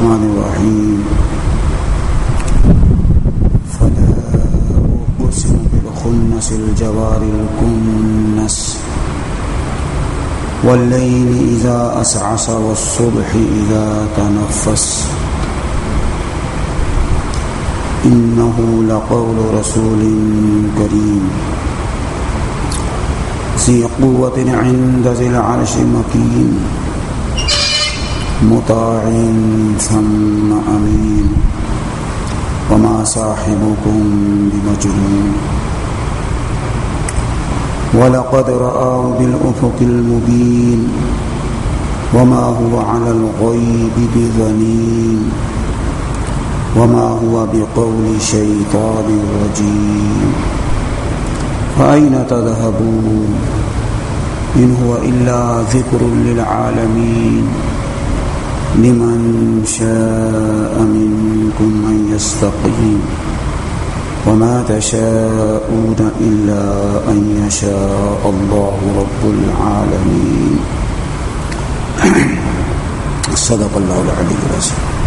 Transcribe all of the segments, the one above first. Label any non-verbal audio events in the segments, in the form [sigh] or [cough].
الرحمن الرحيم. فلا أقسم بالخنس الجوار الكنس. والليل إذا أسعس والصبح إذا تنفس. إنه لقول رسول كريم. ذي قوة عند ذي العرش مكين. مطاع ثم أمين. وما صاحبكم بمجنون. ولقد رآه بالأفق المبين. وما هو على الغيب بظنين وما هو بقول شيطان رجيم. فأين تذهبون؟ إن هو إلا ذكر للعالمين. لمن شاء منكم أن يستقيم وما تشاءون إلا أن يشاء الله رب العالمين. [coughs] صدق الله العلي العظيم.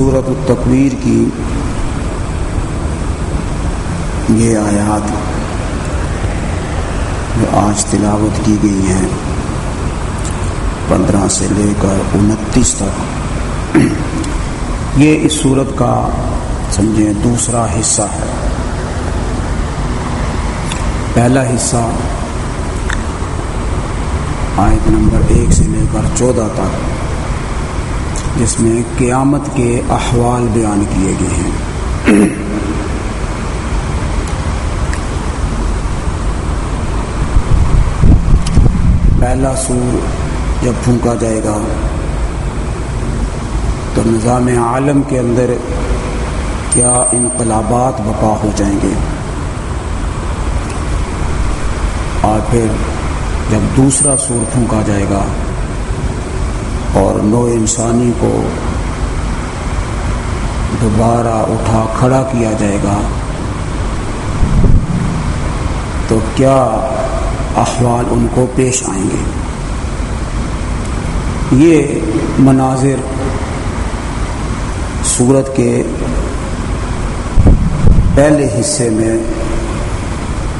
صورت التقویر کی یہ آیات جو آج تلاوت کی گئی ہیں، پندرہ سے لے کر انتیس تک، یہ اس صورت کا سمجھیں دوسرا حصہ ہے۔ پہلا حصہ آیت نمبر ایک سے لے کر چودہ تک۔ جس میں قیامت کے احوال بیان کیے گئے ہیں۔ پہلا سور جب پھونکا جائے گا، تو نظام عالم کے اندر کیا انقلابات بپا ہو جائیں گے؟ اور پھر جب دوسرا سور پھونکا جائے گا اور نو انسانی کو دوبارہ اٹھا کھڑا کیا جائے گا۔ تو کیا احوال ان کو پیش آئیں گے؟ یہ مناظر صورت کے پہلے حصے میں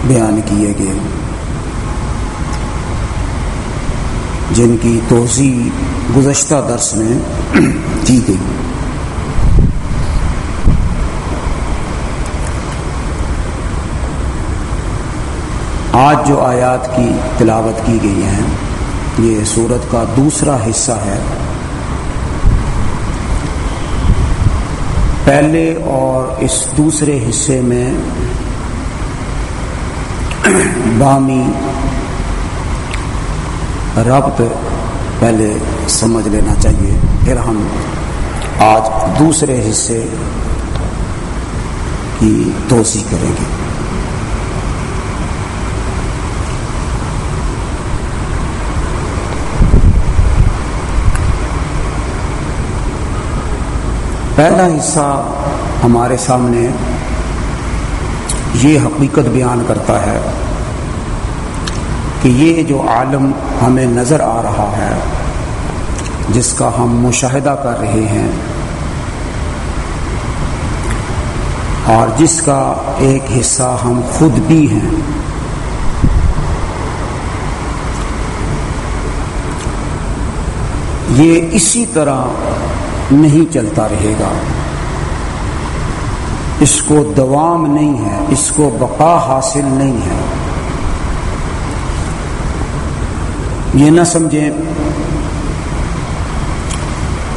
بیان کیے گئے۔ جن کی توضیع گزشتہ درس میں کی گئی۔ آج جو آیات کی تلاوت کی گئی ہیں، یہ سورت کا دوسرا حصہ ہے۔ پہلے اور اس دوسرے حصے میں بامی ربط پہلے سمجھ لینا چاہیے۔ پھر ہم آج دوسرے حصے کی توسیع کریں گے۔ پہلا حصہ ہمارے سامنے یہ حقیقت بیان کرتا ہے کہ یہ جو عالم ہمیں نظر آ رہا ہے، جس کا ہم مشاہدہ کر رہے ہیں، اور جس کا ایک حصہ ہم خود بھی ہیں۔ یہ اسی طرح نہیں چلتا رہے گا۔ اس کو دوام نہیں ہے، اس کو بقا حاصل نہیں ہے۔ یہ نہ سمجھیں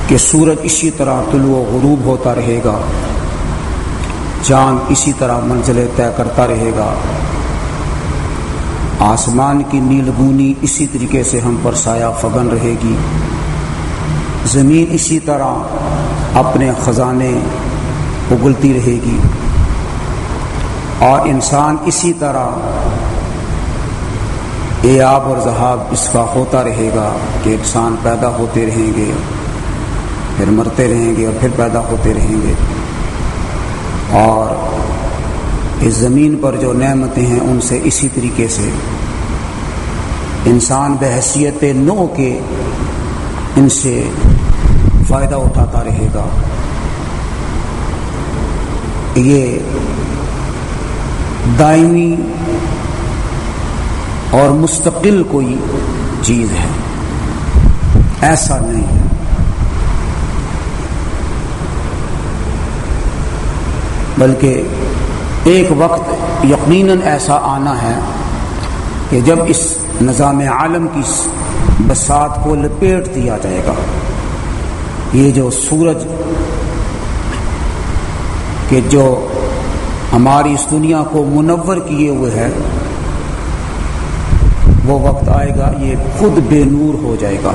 کہ سورج اسی طرح طلوع و غروب ہوتا رہے گا، چاند اسی طرح منزلیں طے کرتا رہے گا۔ آسمان کی نیل گونی اسی طریقے سے ہم پر سایہ فگن رہے گی۔ زمین اسی طرح اپنے خزانے اگلتی رہے گی۔ اور انسان اسی طرح اے آب اور ذہاب اس کا ہوتا رہے گا کہ انسان پیدا ہوتے رہیں گے، پھر مرتے رہیں گے اور پھر پیدا ہوتے رہیں گے۔ اور اس زمین پر جو نعمتیں ہیں، ان سے اسی طریقے سے۔ انسان بحثیت نو کے ان سے فائدہ اٹھاتا رہے گا۔ یہ دائمی اور مستقل کوئی چیز ہے۔ ایسا نہیں ہے۔ بلکہ ایک وقت یقیناً ایسا آنا ہے کہ جب اس نظام عالم کی بسات کو لپیٹ دیا جائے گا۔ یہ جو سورج کہ جو ہماری اس دنیا کو منور کیے ہوئے ہے وہ وقت آئے گا، یہ خود بے نور ہو جائے گا۔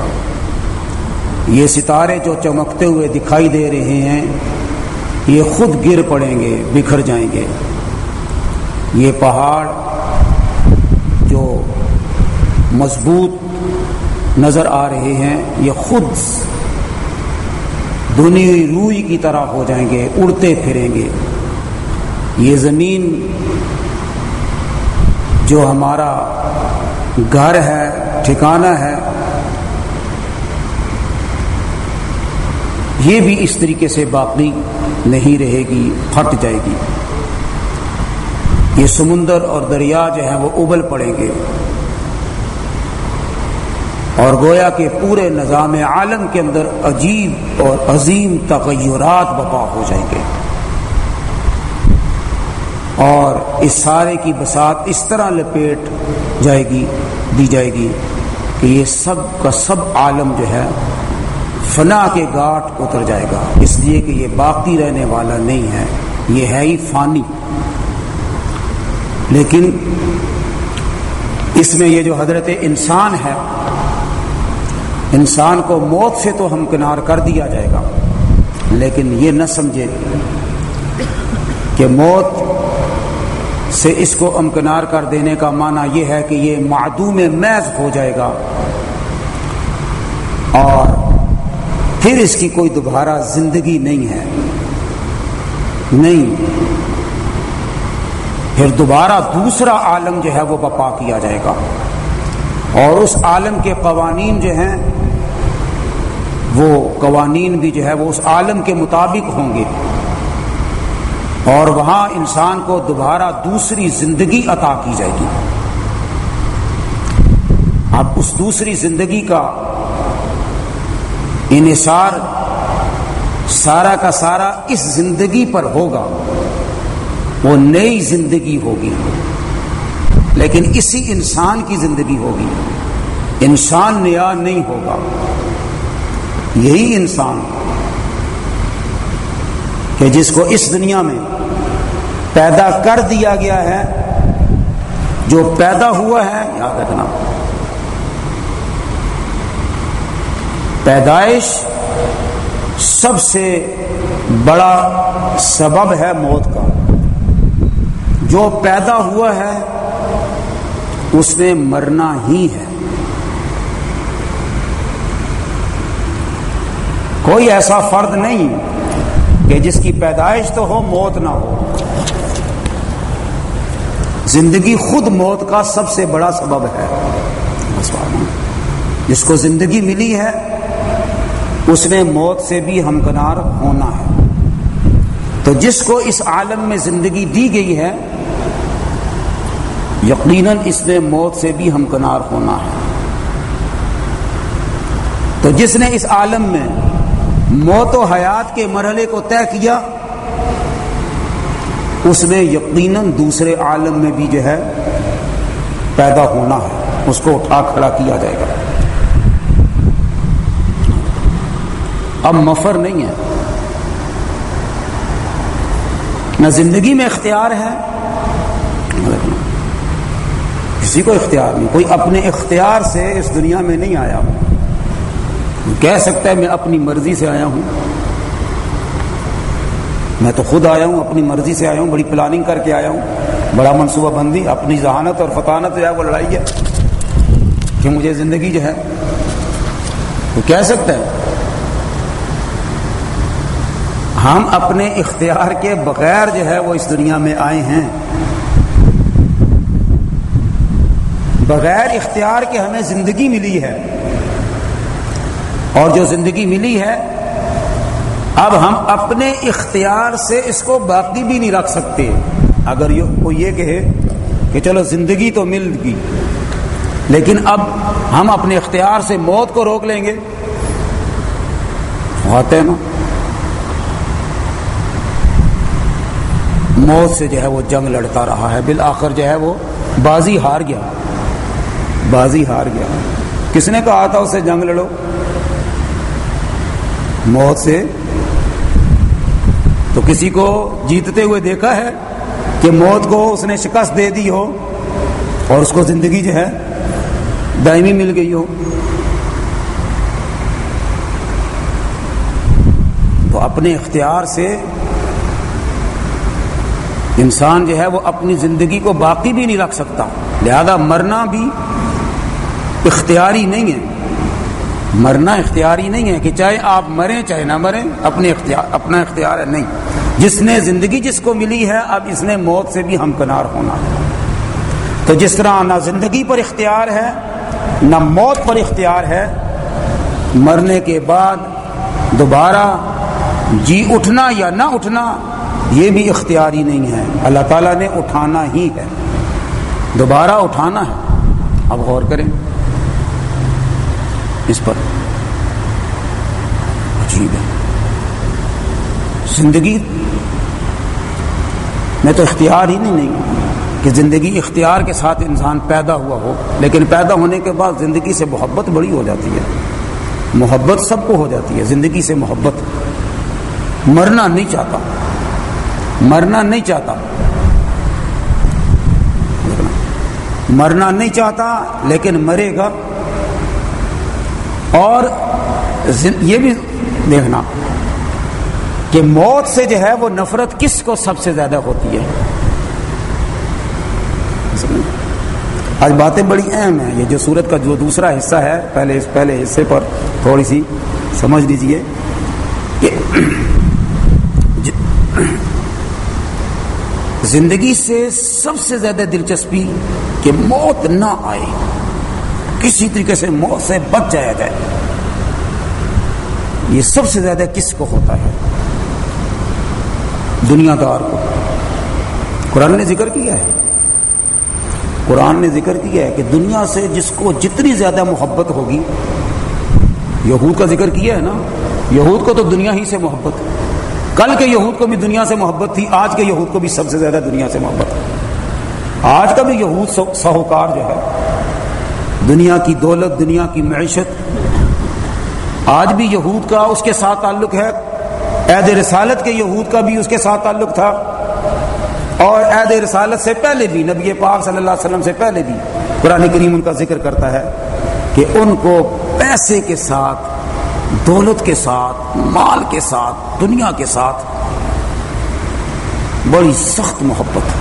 یہ ستارے جو چمکتے ہوئے دکھائی دے رہے ہیں، یہ خود گر پڑیں گے، بکھر جائیں گے۔ یہ پہاڑ جو مضبوط نظر آ رہے ہیں، یہ خود دنی روئی کی طرح ہو جائیں گے، اڑتے پھریں گے۔ یہ زمین جو ہمارا گھر ہے، ٹھکانہ ہے۔ یہ بھی اس طریقے سے باقی نہیں رہے گی، پھٹ جائے گی۔ یہ سمندر اور دریا جو ہے وہ ابل پڑیں گے۔ اور گویا کے پورے نظام عالم کے اندر عجیب اور عظیم تغیرات بپا ہو جائیں گے۔ اور اس سارے کی بسات اس طرح لپیٹ جائے گی۔ دی جائے گی کہ یہ سب کا سب عالم جو ہے فنا کے گاٹ اتر جائے گا۔ اس لیے کہ یہ باقی رہنے والا نہیں ہے۔ یہ ہے ہی فانی۔ لیکن اس میں یہ جو حضرت انسان ہے، انسان کو موت سے تو ہم کنار کر دیا جائے گا۔ لیکن یہ نہ سمجھے کہ موت سے اس کو امکنار کر دینے کا معنی یہ ہے کہ یہ معدوم محض ہو جائے گا۔ اور پھر اس کی کوئی دوبارہ زندگی نہیں ہے۔ نہیں۔ پھر دوبارہ دوسرا عالم جو ہے وہ بپا کیا جائے گا۔ اور اس عالم کے قوانین جو ہیں، وہ قوانین بھی جو ہے وہ اس عالم کے مطابق ہوں گے۔ اور وہاں انسان کو دوبارہ دوسری زندگی عطا کی جائے گی۔ اب اس دوسری زندگی کا انحصار سارا کا سارا اس زندگی پر ہوگا۔ وہ نئی زندگی ہوگی۔ لیکن اسی انسان کی زندگی ہوگی۔ انسان نیا نہیں ہوگا۔ یہی انسان کہ جس کو اس دنیا میں پیدا کر دیا گیا ہے، جو پیدا ہوا ہے، یاد رکھنا۔ پیدائش سب سے بڑا سبب ہے موت کا۔ جو پیدا ہوا ہے، اس میں مرنا ہی ہے۔ کوئی ایسا فرد نہیں کہ جس کی پیدائش تو ہو، موت نہ ہو۔ زندگی خود موت کا سب سے بڑا سبب ہے۔ جس کو زندگی ملی ہے، اس میں موت سے بھی ہمکنار ہونا ہے۔ تو جس کو اس عالم میں زندگی دی گئی ہے، یقیناً اس نے موت سے بھی ہمکنار ہونا ہے۔ تو جس نے اس عالم میں موت و حیات کے مرحلے کو طے کیا اس میں یقیناً دوسرے عالم میں بھی جو ہے پیدا ہونا ہے۔ اس کو اٹھا کھڑا کیا جائے گا۔ اب مفر نہیں ہے۔ نہ زندگی میں اختیار ہے۔ کسی کو اختیار نہیں۔ کوئی اپنے اختیار سے اس دنیا میں نہیں آیا۔ ہوں کہہ سکتا ہے میں اپنی مرضی سے آیا ہوں۔ میں تو خود آیا ہوں، اپنی مرضی سے آیا ہوں، بڑی پلاننگ کر کے آیا ہوں۔ بڑا منصوبہ بندی، اپنی ذہانت اور فطانت جو ہے وہ لڑائی ہے کہ مجھے زندگی جو ہے وہ کہہ سکتا ہے۔ ہم اپنے اختیار کے بغیر جو ہے وہ اس دنیا میں آئے ہیں۔ بغیر اختیار کے ہمیں زندگی ملی ہے۔ اور جو زندگی ملی ہے اب ہم اپنے اختیار سے اس کو باقی بھی نہیں رکھ سکتے۔ اگر کوئی یہ کہے کہ چلو زندگی تو مل گئی، لیکن اب ہم اپنے اختیار سے موت کو روک لیں گے۔ ہوتے نا؟ موت سے جو ہے وہ جنگ لڑتا رہا ہے۔ بالآخر جو ہے وہ بازی ہار گیا۔ بازی ہار گیا۔ کس نے کہا تھا اسے جنگ لڑو؟ موت سے کسی کو جیتتے ہوئے دیکھا ہے کہ موت کو اس نے شکست دے دی ہو اور اس کو زندگی جو ہے دائمی مل گئی ہو۔ تو اپنے اختیار سے انسان جو ہے وہ اپنی زندگی کو باقی بھی نہیں رکھ سکتا۔ لہذا مرنا بھی اختیاری نہیں ہے۔ مرنا اختیاری نہیں ہے کہ چاہے آپ مریں چاہے نہ مریں، اپنے اختیار اپنا اختیار ہے، نہیں۔ جس نے زندگی جس کو ملی ہے، اب اس نے موت سے بھی ہمکنار ہونا۔ ہے تو جس طرح نہ زندگی پر اختیار ہے، نہ موت پر اختیار ہے، مرنے کے بعد دوبارہ جی اٹھنا یا نہ اٹھنا، یہ بھی اختیاری نہیں ہے۔ اللہ تعالیٰ نے اٹھانا ہی ہے۔ دوبارہ اٹھانا ہے۔ اب غور کریں۔ اس پر عجیب ہے زندگی میں تو اختیار ہی نہیں نہیں کہ زندگی اختیار کے ساتھ انسان پیدا ہوا ہو، لیکن پیدا ہونے کے بعد زندگی سے محبت بڑی ہو جاتی ہے۔ محبت سب کو ہو جاتی ہے، زندگی سے محبت۔ مرنا نہیں چاہتا۔ مرنا نہیں چاہتا۔ مرنا نہیں چاہتا، لیکن مرے گا۔ اور یہ بھی دیکھنا۔ کہ موت سے جو ہے وہ نفرت کس کو سب سے زیادہ ہوتی ہے؟ آج باتیں بڑی اہم ہیں۔ یہ جو سورت کا جو دوسرا حصہ ہے، پہلے اس پہلے حصے پر تھوڑی سی سمجھ لیجیے کہ زندگی سے سب سے زیادہ دلچسپی کہ موت نہ آئے، کسی طریقے سے موت سے بچ جایا جائے۔ یہ سب سے زیادہ کس کو ہوتا ہے؟ دنیا دار کو قرآن نے ذکر کیا ہے۔ قرآن نے ذکر کیا ہے کہ دنیا سے جس کو جتنی زیادہ محبت ہوگی، یہود کا ذکر کیا ہے نا، یہود کو تو دنیا ہی سے محبت۔ کل کے یہود کو بھی دنیا سے محبت تھی، آج کے یہود کو بھی سب سے زیادہ دنیا سے محبت۔ ہے آج کا بھی یہود سہوکار جو ہے، دنیا کی دولت، دنیا کی معیشت۔ آج بھی یہود کا اس کے ساتھ تعلق ہے عید رسالت کے یہود کا بھی اس کے ساتھ تعلق تھا اور عید رسالت سے پہلے بھی، نبی پاک صلی اللہ علیہ وسلم سے پہلے بھی قرآن کریم ان کا ذکر کرتا ہے کہ ان کو پیسے کے ساتھ، دولت کے ساتھ، مال کے ساتھ، دنیا کے ساتھ بڑی سخت محبت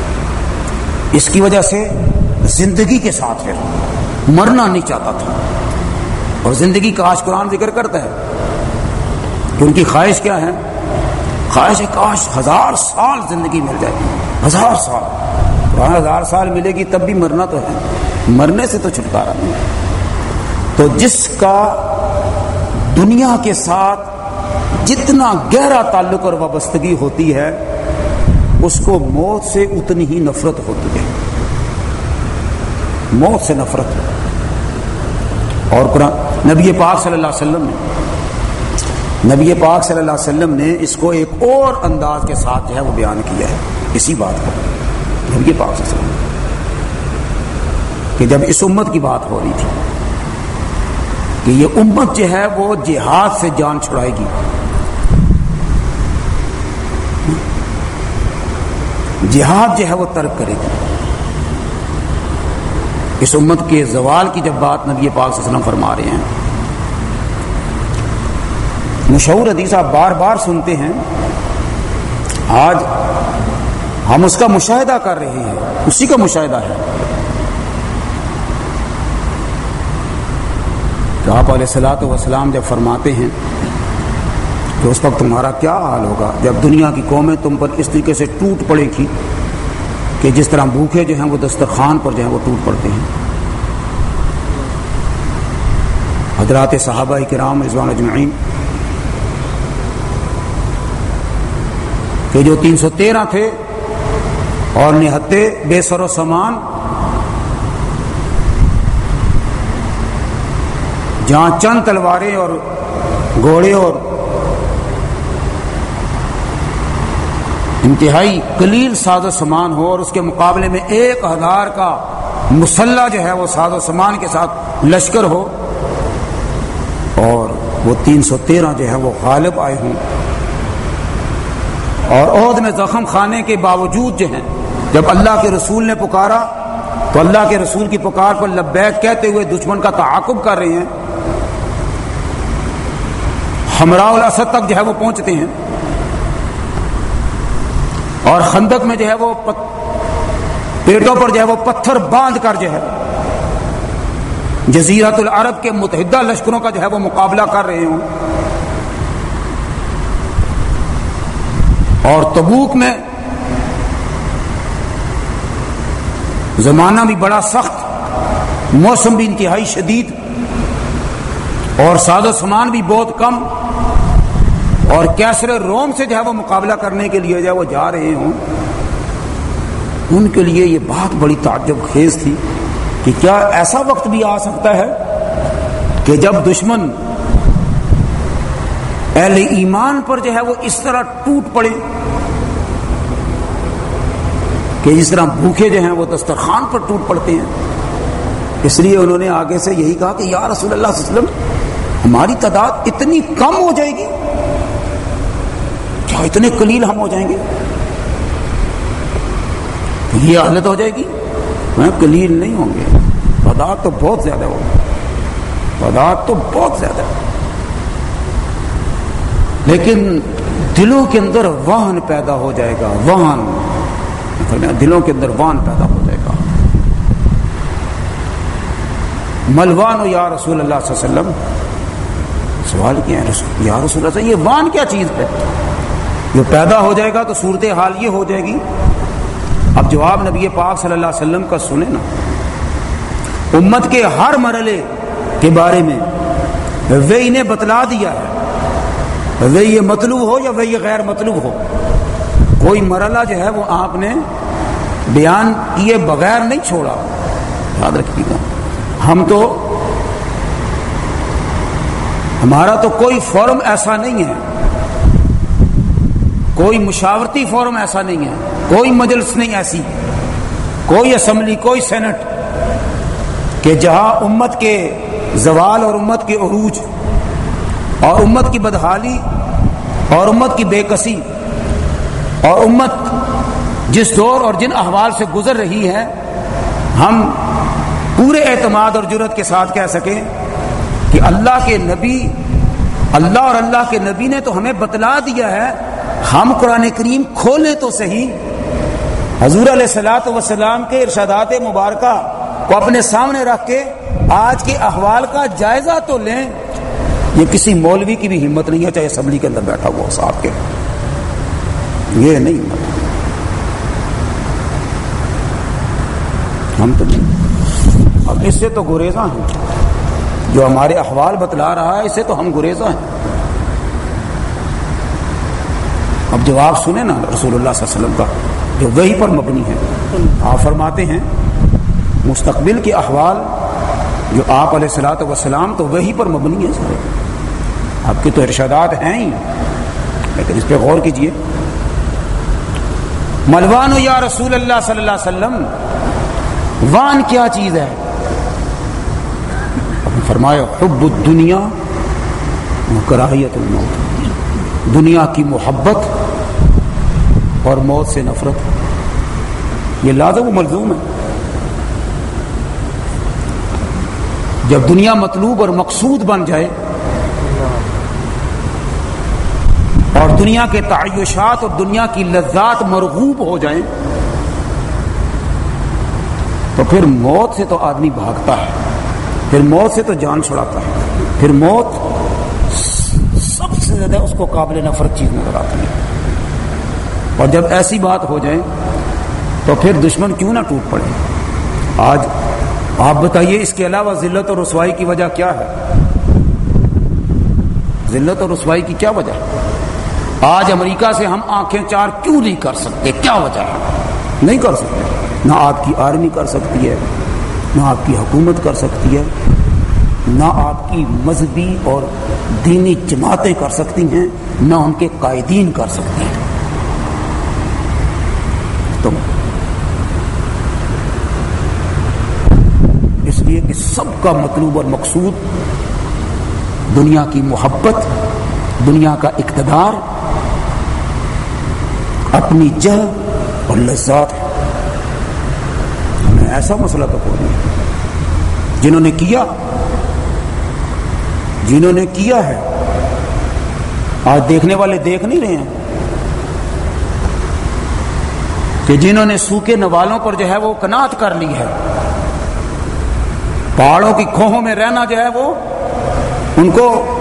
اس کی وجہ سے زندگی کے ساتھ پھر مرنا نہیں چاہتا تھا۔ اور زندگی کا آج قرآن ذکر کرتا ہے کہ ان کی خواہش کیا ہے؟ خواہش ہے کاش ہزار سال زندگی مل جائے۔ ہزار سال۔ قرآن ہزار سال ملے گی تب بھی مرنا تو ہے۔ مرنے سے تو چھٹکارا نہیں۔ تو جس کا دنیا کے ساتھ جتنا گہرا تعلق اور وابستگی ہوتی ہے، اس کو موت سے اتنی ہی نفرت ہوتی ہے۔ موت سے نفرت۔ اور قرآن نبی پاک صلی اللہ علیہ وسلم نے نبی پاک صلی اللہ علیہ وسلم نے اس کو ایک اور انداز کے ساتھ جو ہے وہ بیان کیا ہے۔ اسی بات کو۔ نبی پاک صلی اللہ علیہ وسلم کہ جب اس امت کی بات ہو رہی تھی کہ یہ امت جو ہے وہ جہاد سے جان چھڑائے گی۔ جہاد جو ہے وہ ترک کرے گی۔ اس امت کے زوال کی جب بات نبی پاک صلی اللہ علیہ وسلم فرما رہے ہیں مشہور حدیث آپ بار بار سنتے ہیں۔ آج ہم اس کا مشاہدہ کر رہے ہیں۔ اسی کا مشاہدہ ہے۔ کہ آپ علیہ السلاۃ وسلام جب فرماتے ہیں کہ اس وقت تمہارا کیا حال ہوگا؟ جب دنیا کی قومیں تم پر اس طریقے سے ٹوٹ پڑے گی کہ جس طرح بھوکے جو ہیں وہ دسترخوان پر جو ہیں وہ ٹوٹ پڑتے ہیں۔ حضرات صحابہ کرام رضوان اجمعین کہ جو تین سو تیرہ تھے اور نہتے بے سر و سامان، جہاں چند تلواریں اور گھوڑے اور انتہائی کلیل ساز و سامان ہو اور اس کے مقابلے میں ایک ہزار کا مسلح جو ہے وہ ساز و سامان کے ساتھ لشکر ہو اور وہ تین سو تیرہ جو ہے وہ غالب آئے ہوں۔ اور عہد میں زخم کھانے کے باوجود جو ہیں، جب اللہ کے رسول نے پکارا، تو اللہ کے رسول کی پکار پر لبیک کہتے ہوئے دشمن کا تعاقب کر رہے ہیں۔ ہمراہ الاسد تک جو ہے وہ پہنچتے ہیں۔ اور خندق میں جو ہے وہ پیٹوں پر جو ہے وہ پتھر باندھ کر جو ہے جزیرت العرب کے متحدہ لشکروں کا جو ہے وہ مقابلہ کر رہے ہوں۔ اور تبوک میں زمانہ بھی بڑا سخت، موسم بھی انتہائی شدید اور ساد و سامان بھی بہت کم اور کیسر روم سے جو ہے وہ مقابلہ کرنے کے لیے جو ہے وہ جا رہے ہوں۔ ان کے لیے یہ بات بڑی تعجب خیز تھی کہ کیا ایسا وقت بھی آ سکتا ہے کہ جب دشمن اہل ایمان پر جو ہے وہ اس طرح ٹوٹ پڑے۔ کہ جس طرح بھوکے جو ہیں وہ دسترخوان پر ٹوٹ پڑتے ہیں۔ اس لیے انہوں نے آگے سے یہی کہا کہ یا رسول اللہ صلی اللہ علیہ وسلم، ہماری تعداد اتنی کم ہو جائے گی، کیا اتنے کلیل ہم ہو جائیں گے؟ یہ حالت ہو جائے گی؟ ہاں، میں کلیل نہیں ہوں گے۔ تعداد تو بہت زیادہ ہوگی تعداد تو بہت زیادہ۔ لیکن دلوں کے اندر وہن پیدا ہو جائے گا، وہن۔ دلوں کے اندر وان پیدا ہو جائے گا۔ ملوان یا رسول اللہ صلی اللہ علیہ وسلم، سوال کیا ہے یا رسول اللہ یہ وان کیا چیز ہے؟ جو پیدا ہو جائے گا تو صورت حال یہ ہو جائے گی۔ اب جواب نبی پاک صلی اللہ علیہ وسلم کا سنے نا۔ امت کے ہر مرحلے کے بارے میں وہ انہیں بتلا دیا ہے۔ وہ یہ مطلوب ہو یا وہ یہ غیر مطلوب ہو۔ کوئی مرحلہ جو ہے وہ آپ نے بیان کیے بغیر نہیں چھوڑا۔ یاد رکھیے۔ گا ہم تو ہمارا تو کوئی فورم ایسا نہیں ہے۔ کوئی مشاورتی فورم ایسا نہیں ہے۔ کوئی مجلس نہیں ایسی۔ کوئی اسمبلی، کوئی سینٹ۔ کہ جہاں امت کے زوال اور امت کے عروج اور امت کی بدحالی اور امت کی بے کسی اور امت جس دور اور جن احوال سے گزر رہی ہے، ہم پورے اعتماد اور جرت کے ساتھ کہہ سکیں کہ اللہ کے نبی، اللہ اور اللہ کے نبی نے تو ہمیں بتلا دیا ہے، ہم قرآن کریم کھولیں تو صحیح۔ حضور علیہ سلاۃ وسلام کے ارشادات مبارکہ کو اپنے سامنے رکھ کے آج کے احوال کا جائزہ تو لیں۔ یہ کسی مولوی کی بھی ہمت نہیں ہے، چاہے اسمبلی کے اندر بیٹھا ہوا صاحب کے۔ یہ نہیں۔ ہم تو نہیں۔ اب اس سے تو گریزاں ہیں۔ جو ہمارے احوال بتلا رہا ہے، اس سے تو ہم گریزاں ہیں۔ اب جو آپ سنیں نا رسول اللہ صلی اللہ علیہ وسلم کا، جو وہی پر مبنی ہے، آپ فرماتے ہیں، مستقبل کے احوال جو آپ علیہ السلاۃ وسلام تو وہی پر مبنی ہے سارے آپ کے تو ارشادات ہیں ہی۔ لیکن اس پہ غور کیجیے۔ ملوان یا رسول اللہ صلی اللہ علیہ وسلم وان کیا چیز ہے؟ فرمایا حب الدنیا کراہیت الموت۔ دنیا کی محبت اور موت سے نفرت۔ یہ لازم و ملزوم ہے۔ جب دنیا مطلوب اور مقصود بن جائے اور دنیا کے تعیشات اور دنیا کی لذات مرغوب ہو جائیں تو پھر موت سے تو آدمی بھاگتا ہے، پھر موت سے تو جان چھڑاتا ہے، پھر موت سب سے زیادہ اس کو قابل نفرت چیز نظر آتی ہے۔ اور جب ایسی بات ہو جائے تو پھر دشمن کیوں نہ ٹوٹ پڑے؟ آج آپ بتائیے اس کے علاوہ ذلت اور رسوائی کی وجہ کیا ہے؟ ذلت اور رسوائی کی کیا وجہ ہے؟ آج امریکہ سے ہم آنکھیں چار کیوں نہیں کر سکتے؟ کیا وجہ ہے؟ نہیں کر سکتے۔ نہ آپ کی آرمی کر سکتی ہے، نہ آپ کی حکومت کر سکتی ہے، نہ آپ کی مذہبی اور دینی جماعتیں کر سکتی ہیں، نہ ان کے قائدین کر سکتے ہیں۔ تو اس لیے کہ سب کا مطلوب اور مقصود دنیا کی محبت، دنیا کا اقتدار، اپنی جہ اور لذات ایسا مسئلہ تو کوئی نہیں۔ جنہوں نے کیا، جنہوں نے کیا ہے، آج دیکھنے والے دیکھ نہیں رہے ہیں۔ کہ جنہوں نے سوکھے نوالوں پر جو ہے وہ کنات کر لی ہے، پہاڑوں کی کھوہوں میں رہنا جو ہے وہ ان کو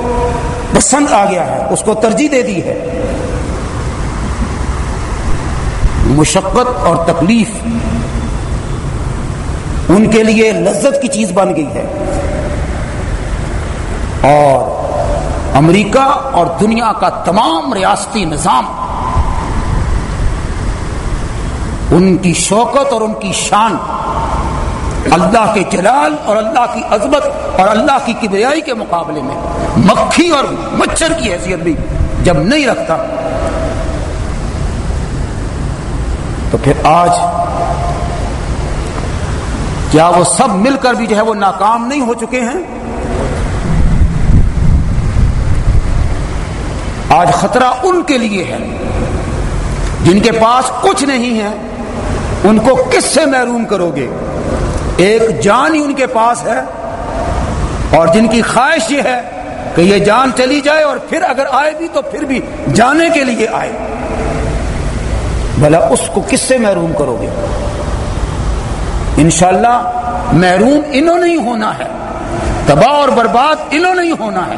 پسند آ گیا ہے، اس کو ترجیح دے دی ہے۔ مشقت اور تکلیف ان کے لیے لذت کی چیز بن گئی ہے۔ اور امریکہ اور دنیا کا تمام ریاستی نظام ان کی شوکت اور ان کی شان، اللہ کے جلال اور اللہ کی عظمت اور اللہ کی کبریائی کے مقابلے میں مکھی اور مچھر کی حیثیت بھی جب نہیں رکھتا، تو پھر آج کیا وہ سب مل کر بھی جو ہے وہ ناکام نہیں ہو چکے ہیں؟ آج خطرہ ان کے لیے ہے، جن کے پاس کچھ نہیں ہے، ان کو کس سے محروم کرو گے؟ ایک جان ہی ان کے پاس ہے، اور جن کی خواہش یہ ہے کہ یہ جان چلی جائے اور پھر اگر آئے بھی تو پھر بھی جانے کے لیے آئے۔ بھلا اس کو کس سے محروم کرو گے؟ انشاءاللہ محروم انہوں نہیں ہونا ہے۔ تباہ اور برباد انہوں نہیں ہونا ہے۔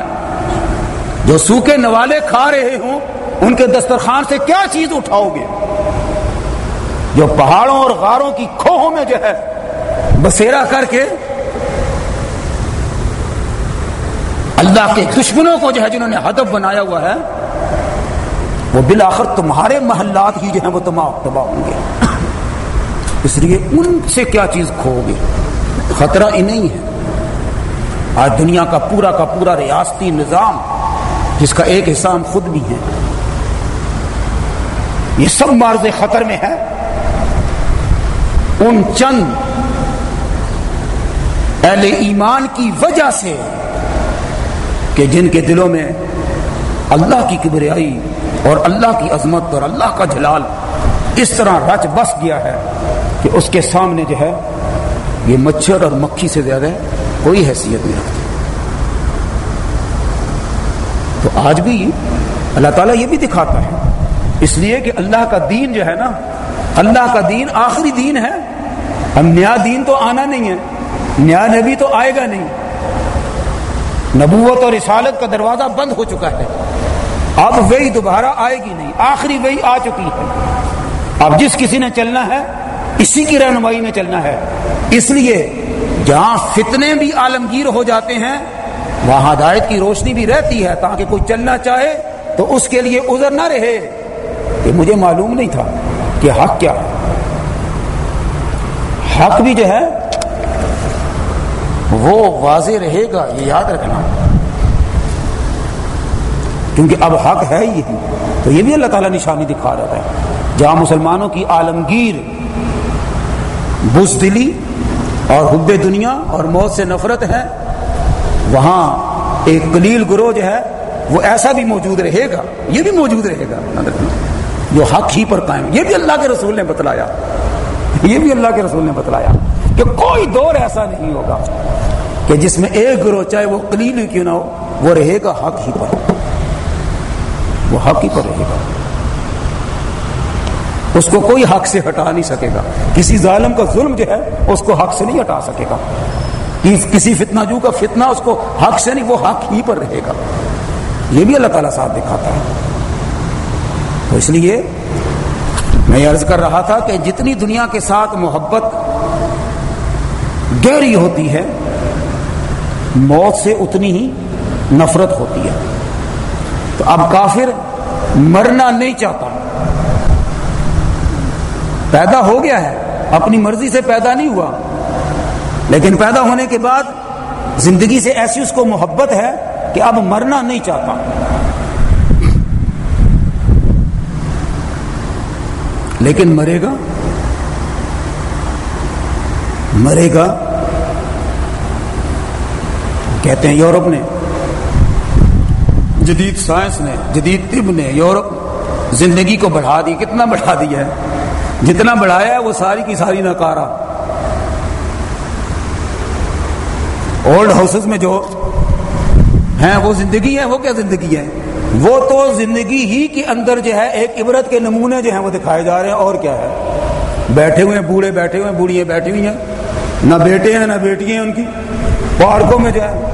جو سوکھے نوالے کھا رہے ہوں، ان کے دسترخوان سے کیا چیز اٹھاؤ گے؟ جو پہاڑوں اور غاروں کی کھوہوں میں جو ہے، بسیرا کر کے اللہ کے دشمنوں کو جو ہے، جنہوں نے ہدف بنایا ہوا ہے، وہ بالآخر تمہارے محلات ہی جو ہیں، وہ تمام تباہ ہوں گے۔ اس لیے ان سے کیا چیز کھو گے؟ خطرہ ہی نہیں ہے۔ آج دنیا کا پورا کا پورا ریاستی نظام، جس کا ایک حصہ ہم خود بھی ہیں، یہ سب مارز خطر میں ہے۔ ان چند اہل ایمان کی وجہ سے کہ جن کے دلوں میں اللہ کی کبریائی اور اللہ کی عظمت اور اللہ کا جلال اس طرح رچ بس گیا ہے۔ کہ اس کے سامنے جو ہے، یہ مچھر اور مکھی سے زیادہ کوئی حیثیت نہیں رکھتی۔ تو آج بھی اللہ تعالیٰ یہ بھی دکھاتا ہے۔ اس لیے کہ اللہ کا دین جو ہے نا، اللہ کا دین آخری دین ہے۔ ہم نیا دین تو آنا نہیں ہے، نیا نبی تو آئے گا نہیں۔ نبوت اور رسالت کا دروازہ بند ہو چکا ہے۔ اب وہی دوبارہ آئے گی نہیں، آخری وہی آ چکی ہے۔ اب جس کسی نے چلنا ہے اسی کی رہنمائی میں چلنا ہے۔ اس لیے جہاں فتنے بھی عالمگیر ہو جاتے ہیں، وہاں ہدایت کی روشنی بھی رہتی ہے۔ تاکہ کوئی چلنا چاہے تو اس کے لیے ادھر نہ رہے۔ کہ مجھے معلوم نہیں تھا کہ حق کیا ہے۔ حق بھی جو ہے، وہ واضح رہے گا، یہ یاد رکھنا۔ کیونکہ اب حق ہے ہی تو یہ بھی اللہ تعالیٰ نشانی دکھا رہا ہے۔ جہاں مسلمانوں کی عالمگیر بزدلی اور حب دنیا اور موت سے نفرت ہے، وہاں ایک قلیل گروہ جو ہے، وہ ایسا بھی موجود رہے گا، یہ بھی موجود رہے گا۔ جو حق ہی پر قائم، یہ بھی اللہ کے رسول نے بتلایا۔ یہ بھی اللہ کے رسول نے بتلایا کہ کوئی دور ایسا نہیں ہوگا کہ جس میں ایک گروہ چاہے وہ قلیل کیوں نہ ہو، وہ رہے گا حق ہی پر۔ وہ حق ہی پر رہے گا۔ اس کو کوئی حق سے ہٹا نہیں سکے گا۔ کسی ظالم کا ظلم جو ہے، اس کو حق سے نہیں ہٹا سکے گا۔ کسی فتنہ جو کا فتنہ، اس کو حق سے نہیں، وہ حق ہی پر رہے گا۔ یہ بھی اللہ تعالیٰ ساتھ دکھاتا ہے۔ تو اس لیے میں عرض کر رہا تھا کہ جتنی دنیا کے ساتھ محبت گہری ہوتی ہے، موت سے اتنی ہی نفرت ہوتی ہے۔ تو اب کافر مرنا نہیں چاہتا۔ پیدا ہو گیا ہے۔ اپنی مرضی سے پیدا نہیں ہوا۔ لیکن پیدا ہونے کے بعد زندگی سے ایسی اس کو محبت ہے کہ اب مرنا نہیں چاہتا۔ لیکن مرے گا؟ مرے گا؟ کہتے ہیں یورپ نے۔ جدید سائنس نے، جدید طب نے یورپ زندگی کو بڑھا دی۔ کتنا بڑھا دیا ہے؟ جتنا بڑھایا ہے وہ ساری کی ساری نکارا اولڈ ہاؤسز میں جو ہیں وہ زندگی ہے وہ کیا زندگی ہے وہ تو زندگی ہی کے اندر جو ہے ایک عبرت کے نمونے جو ہیں وہ دکھائے جا رہے ہیں۔ اور کیا ہے؟ بیٹھے ہوئے ہیں، بوڑھے بیٹھے ہوئے ہیں بوڑھی بیٹھی ہوئی ہیں۔ نہ بیٹے ہیں، نہ بیٹی ہیں ان کی۔ پارکوں میں جو ہے۔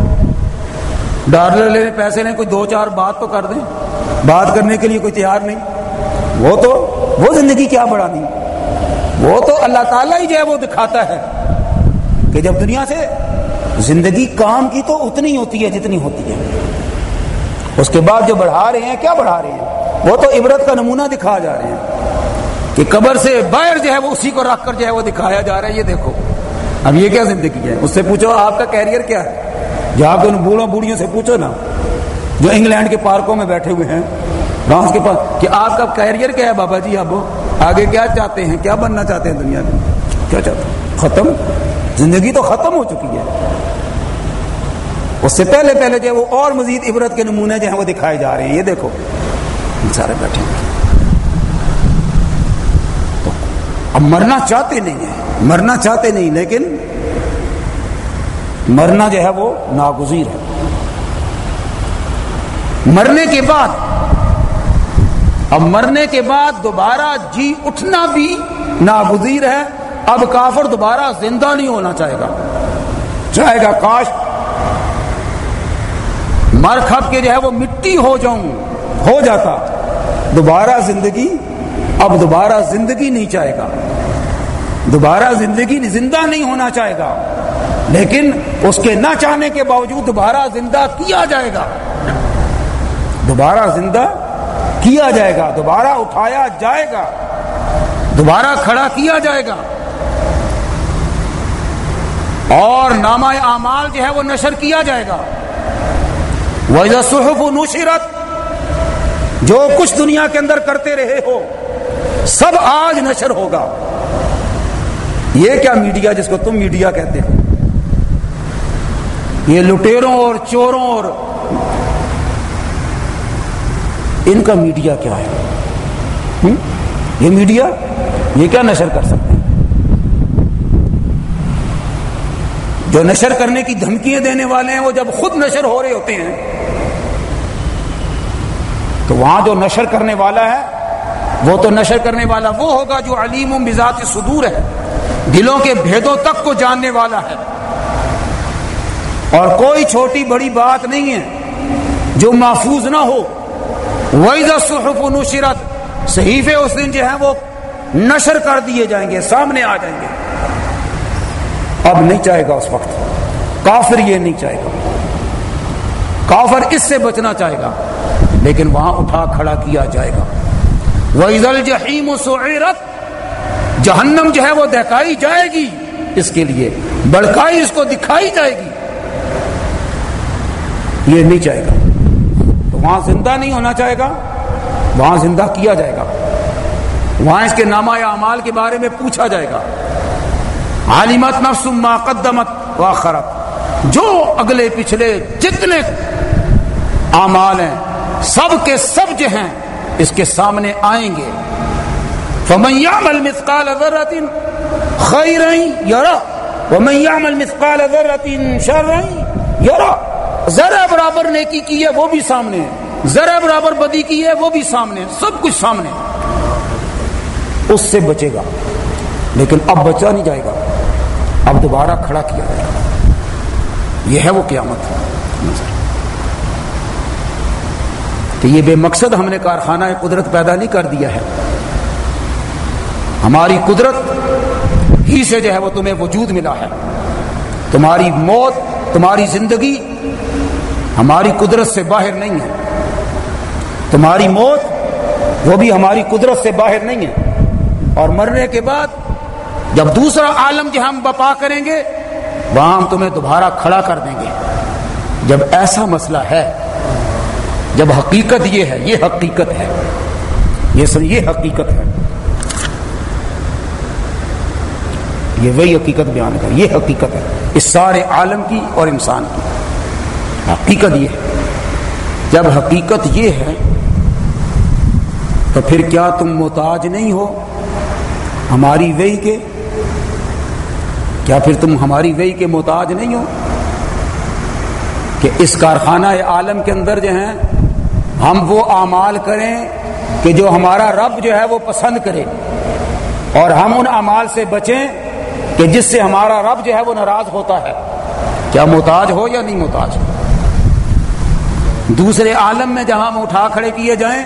ڈالر لے، پیسے لیں، کوئی دو چار بات تو کر دیں۔ بات کرنے کے لیے کوئی تیار نہیں۔ وہ تو وہ زندگی کیا بڑا نہیں وہ تو اللہ تعالیٰ ہی جو ہے وہ دکھاتا ہے کہ جب دنیا سے زندگی کام کی تو اتنی ہوتی ہے جتنی ہوتی ہے۔ اس کے بعد جو بڑھا رہے ہیں، کیا بڑھا رہے ہیں؟ وہ تو عبرت کا نمونہ دکھا جا رہے ہیں کہ قبر سے باہر جو ہے وہ اسی کو رکھ کر جو ہے وہ دکھایا جا رہا ہے۔ یہ دیکھو، اب یہ کیا زندگی ہے؟ اس سے پوچھو آپ کا کیریئر کیا ہے؟ جو آپ ان بوڑھوں بوڑھیوں سے پوچھو نا، جو انگلینڈ کے پارکوں میں بیٹھے ہوئے ہیں فرانس کے پاس کہ آپ کا کیریئر کیا ہے بابا جی اب؟ آگے کیا چاہتے ہیں؟ کیا بننا چاہتے ہیں دنیا میں؟ کیا چاہتے ہیں؟ ختم۔ زندگی تو ختم ہو چکی ہے۔ اس سے پہلے پہلے جو ہے وہ اور مزید عبرت کے نمونے جو ہیں وہ دکھائے جا رہے ہیں۔ یہ دیکھو۔ سارے بیٹھے تو اب مرنا چاہتے نہیں ہیں۔ مرنا چاہتے نہیں، لیکن مرنا جو ہے وہ ناگزیر ہے۔ مرنے کے بعد اب مرنے کے بعد دوبارہ جی اٹھنا بھی ناگزیر ہے، اب کافر دوبارہ زندہ نہیں ہونا چاہے گا۔ چاہے گا کاش مر کھپ کے جو ہے وہ مٹی ہو جاؤں، ہو جاتا۔ دوبارہ زندگی، اب دوبارہ زندگی نہیں چاہے گا۔ دوبارہ زندگی زندہ نہیں ہونا چاہے گا۔ لیکن اس کے نہ چاہنے کے باوجود دوبارہ زندہ کیا جائے گا۔ دوبارہ زندہ کیا جائے گا؟ دوبارہ اٹھایا جائے گا۔ دوبارہ کھڑا کیا جائے گا؟ اور نامہ اعمال جو ہے وہ نشر کیا جائے گا۔ ویزا صحف و نشرت، جو کچھ دنیا کے اندر کرتے رہے ہو، سب آج نشر ہوگا۔ یہ کیا میڈیا جس کو تم میڈیا کہتے ہو؟ یہ لٹیروں اور چوروں اور ان کا میڈیا کیا ہے؟ یہ میڈیا یہ کیا نشر کر سکتے ہیں؟ جو نشر کرنے کی دھمکیاں دینے والے ہیں، وہ جب خود نشر ہو رہے ہوتے ہیں، تو وہاں جو نشر کرنے والا ہے، وہ تو نشر کرنے والا وہ ہوگا جو علیم و مزاج صدور ہے، دلوں کے بھیدوں تک کو جاننے والا ہے۔ اور کوئی چھوٹی بڑی بات نہیں ہے جو محفوظ نہ ہو۔ صحف و نشرت، صحیفے اس دن جو ہے وہ نشر کر دیے جائیں گے، سامنے آ جائیں گے۔ اب نہیں چاہے گا اس وقت۔ کافر یہ نہیں چاہے گا۔ کافر اس سے بچنا چاہے گا، لیکن وہاں اٹھا کھڑا کیا جائے گا۔ وہ جہیم و جہنم جو ہے وہ دہکائی جائے گی۔ اس کے لیے بڑکائی اس کو دکھائی جائے گی۔ یہ نہیں چاہے گا۔ وہاں زندہ نہیں ہونا چاہے گا، وہاں زندہ کیا جائے گا؟ وہاں اس کے نامہ اعمال کے بارے میں پوچھا جائے گا۔ عالمت نفس ما قدمت واخرت جو اگلے پچھلے جتنے اعمال ہیں، سب کے سب جو ہیں، اس کے سامنے آئیں گے۔ فمن يعمل مثقال ذرة خيرا يرى ومن يعمل مثقال ذرة شرا يرى ذرا برابر نیکی کی ہے، وہ بھی سامنے ہے۔ ذرا برابر بدی کی ہے، وہ بھی سامنے ہے۔ سب کچھ سامنے اس سے بچے گا۔ لیکن اب بچا نہیں جائے گا۔ اب دوبارہ کھڑا کیا جائے گا۔ یہ ہے وہ قیامت۔ تو یہ بے مقصد ہم نے کارخانہ قدرت پیدا نہیں کر دیا ہے۔ ہماری قدرت ہی سے جو ہے وہ تمہیں وجود ملا ہے۔ تمہاری موت، تمہاری زندگی ہماری قدرت سے باہر نہیں ہے۔ تمہاری موت وہ بھی ہماری قدرت سے باہر نہیں ہے۔ اور مرنے کے بعد جب دوسرا عالم جو ہم بپا کریں گے، وہاں ہم تمہیں دوبارہ کھڑا کر دیں گے۔ جب ایسا مسئلہ ہے، جب حقیقت یہ ہے، یہ حقیقت ہے۔ یہ سر یہ حقیقت ہے۔ یہ وہی حقیقت بیان کر، یہ حقیقت ہے۔ اس سارے عالم کی اور انسان کی۔ حقیقت یہ ہے۔ جب حقیقت یہ ہے، تو پھر کیا تم محتاج نہیں ہو ہماری وہی کے؟ کیا پھر تم ہماری وہی کے محتاج نہیں ہو؟ کہ اس کارخانہ عالم کے اندر جو ہیں، ہم وہ اعمال کریں کہ جو ہمارا رب جو ہے وہ پسند کرے۔ اور ہم ان اعمال سے بچیں کہ جس سے ہمارا رب جو ہے وہ ناراض ہوتا ہے۔ کیا محتاج ہو یا نہیں محتاج؟ ہو دوسرے عالم میں جہاں ہم اٹھا کھڑے کیے جائیں،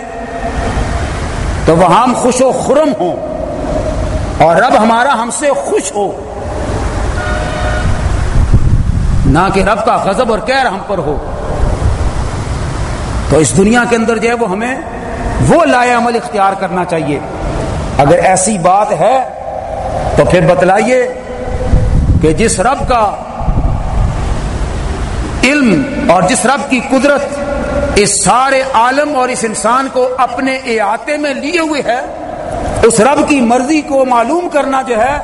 تو وہاں ہم خوش و خرم ہوں۔ اور رب ہمارا ہم سے خوش ہو۔ نہ کہ رب کا غضب اور کہر ہم پر ہو۔ تو اس دنیا کے اندر جو ہے وہ ہمیں وہ لائے عمل اختیار کرنا چاہیے۔ اگر ایسی بات ہے، تو پھر بتلائیے کہ جس رب کا علم اور جس رب کی قدرت اس سارے عالم اور اس انسان کو اپنے احاطے میں لیے ہوئے ہے، اس رب کی مرضی کو معلوم کرنا جو ہے،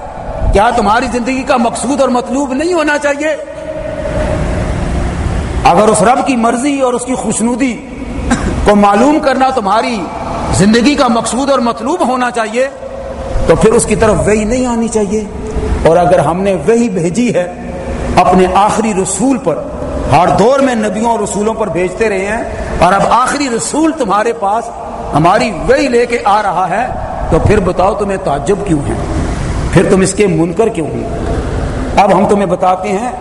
کیا تمہاری زندگی کا مقصود اور مطلوب نہیں ہونا چاہیے؟ اگر اس رب کی مرضی اور اس کی خوشنودی کو معلوم کرنا تمہاری زندگی کا مقصود اور مطلوب ہونا چاہیے، تو پھر اس کی طرف وہی نہیں آنی چاہیے۔ اور اگر ہم نے وہی بھیجی ہے اپنے آخری رسول پر ہر دور میں نبیوں اور رسولوں پر بھیجتے رہے ہیں اور اب آخری رسول تمہارے پاس ہماری وہی لے کے آ رہا ہے، تو پھر بتاؤ تمہیں تعجب کیوں ہے؟ پھر تم اس کے منکر کیوں ہیں؟ اب ہم تمہیں بتاتے ہیں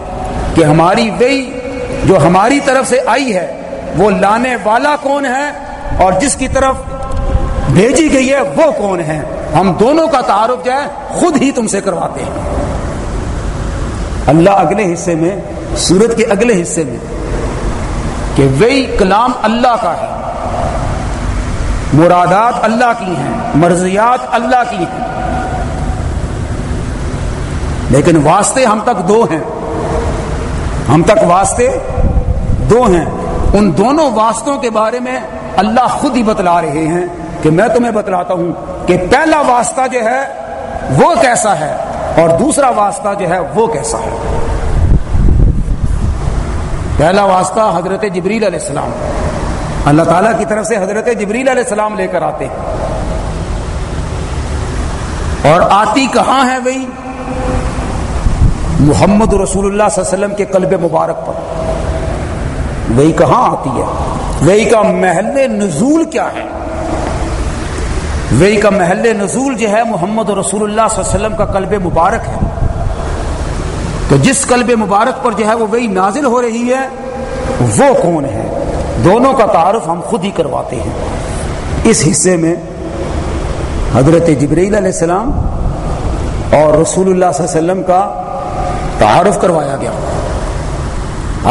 کہ ہماری وہی جو ہماری طرف سے آئی ہے، وہ لانے والا کون ہے اور جس کی طرف بھیجی گئی ہے، وہ کون ہے؟ ہم دونوں کا تعارف جو ہے، خود ہی تم سے کرواتے ہیں۔ اللہ اگلے حصے میں، سورت کے اگلے حصے میں، کہ وہی کلام اللہ کا ہے۔ مرادات اللہ کی ہیں، مرضیات اللہ کی ہیں۔ لیکن واسطے ہم تک دو ہیں۔ ہم تک واسطے دو ہیں۔ ان دونوں واسطوں کے بارے میں اللہ خود ہی بتلا رہے ہیں کہ میں تمہیں بتلاتا ہوں کہ پہلا واسطہ جو ہے وہ کیسا ہے۔ اور دوسرا واسطہ جو ہے وہ کیسا ہے؟ پہلا واسطہ حضرت جبریل علیہ السلام۔ اللہ تعالیٰ کی طرف سے حضرت جبریل علیہ السلام لے کر آتے ہیں۔ اور آتی کہاں ہے وہی؟ محمد رسول اللہ صلی اللہ علیہ وسلم کے قلب مبارک پر۔ وہی کہاں آتی ہے؟ وہی کا محل نزول کیا ہے؟ وہی کا محل نزول جو ہے محمد رسول اللہ صلی اللہ علیہ وسلم کا قلب مبارک ہے۔ تو جس قلب مبارک پر جو ہے وہ وہی نازل ہو رہی ہے، وہ کون ہے؟ دونوں کا تعارف ہم خود ہی کرواتے ہیں۔ اس حصے میں حضرت جبریل علیہ السلام اور رسول اللہ صلی اللہ علیہ وسلم کا تعارف کروایا گیا۔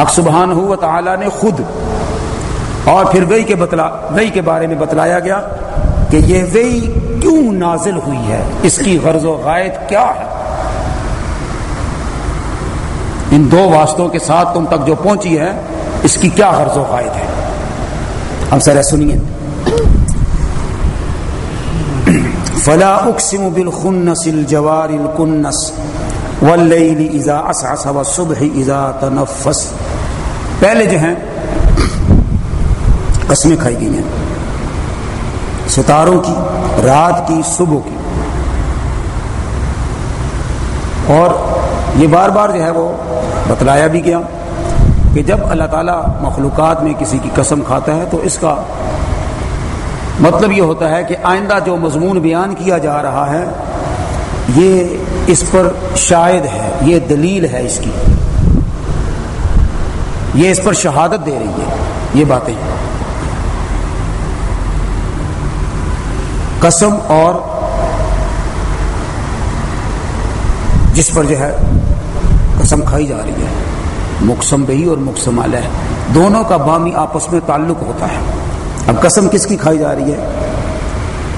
حق سبحان ہو تعالیٰ نے خود اور پھر وہی کے بتلا، وہی کے بارے میں بتلایا گیا۔ کہ یہ وہی کیوں نازل ہوئی ہے؟ اس کی غرض و غائد کیا ہے؟ ان دو واسطوں کے ساتھ تم تک جو پہنچی ہے، اس کی کیا غرض و غائد ہے؟ ہم سر سنیے۔ فلا اقسم بالخنس الجوار الكنس واللیل اذا اسعس والصبح اذا تنفس۔ پہلے جو ہیں، قسمیں کھائی گئی ہیں۔ ستاروں کی، رات کی، صبح کی۔ اور یہ بار بار جو ہے وہ بتلایا بھی گیا کہ جب اللہ تعالیٰ مخلوقات میں کسی کی قسم کھاتا ہے تو اس کا مطلب یہ ہوتا ہے کہ آئندہ جو مضمون بیان کیا جا رہا ہے، یہ اس پر شاید ہے، یہ دلیل ہے اس کی۔ یہ اس پر شہادت دے رہی ہے، یہ باتیں۔ قسم اور جس پر جو ہے قسم کھائی جا رہی ہے۔ مقسم بہی اور مقسم علیہ۔ دونوں کا بامی آپس میں تعلق ہوتا ہے۔ اب قسم کس کی کھائی جا رہی ہے؟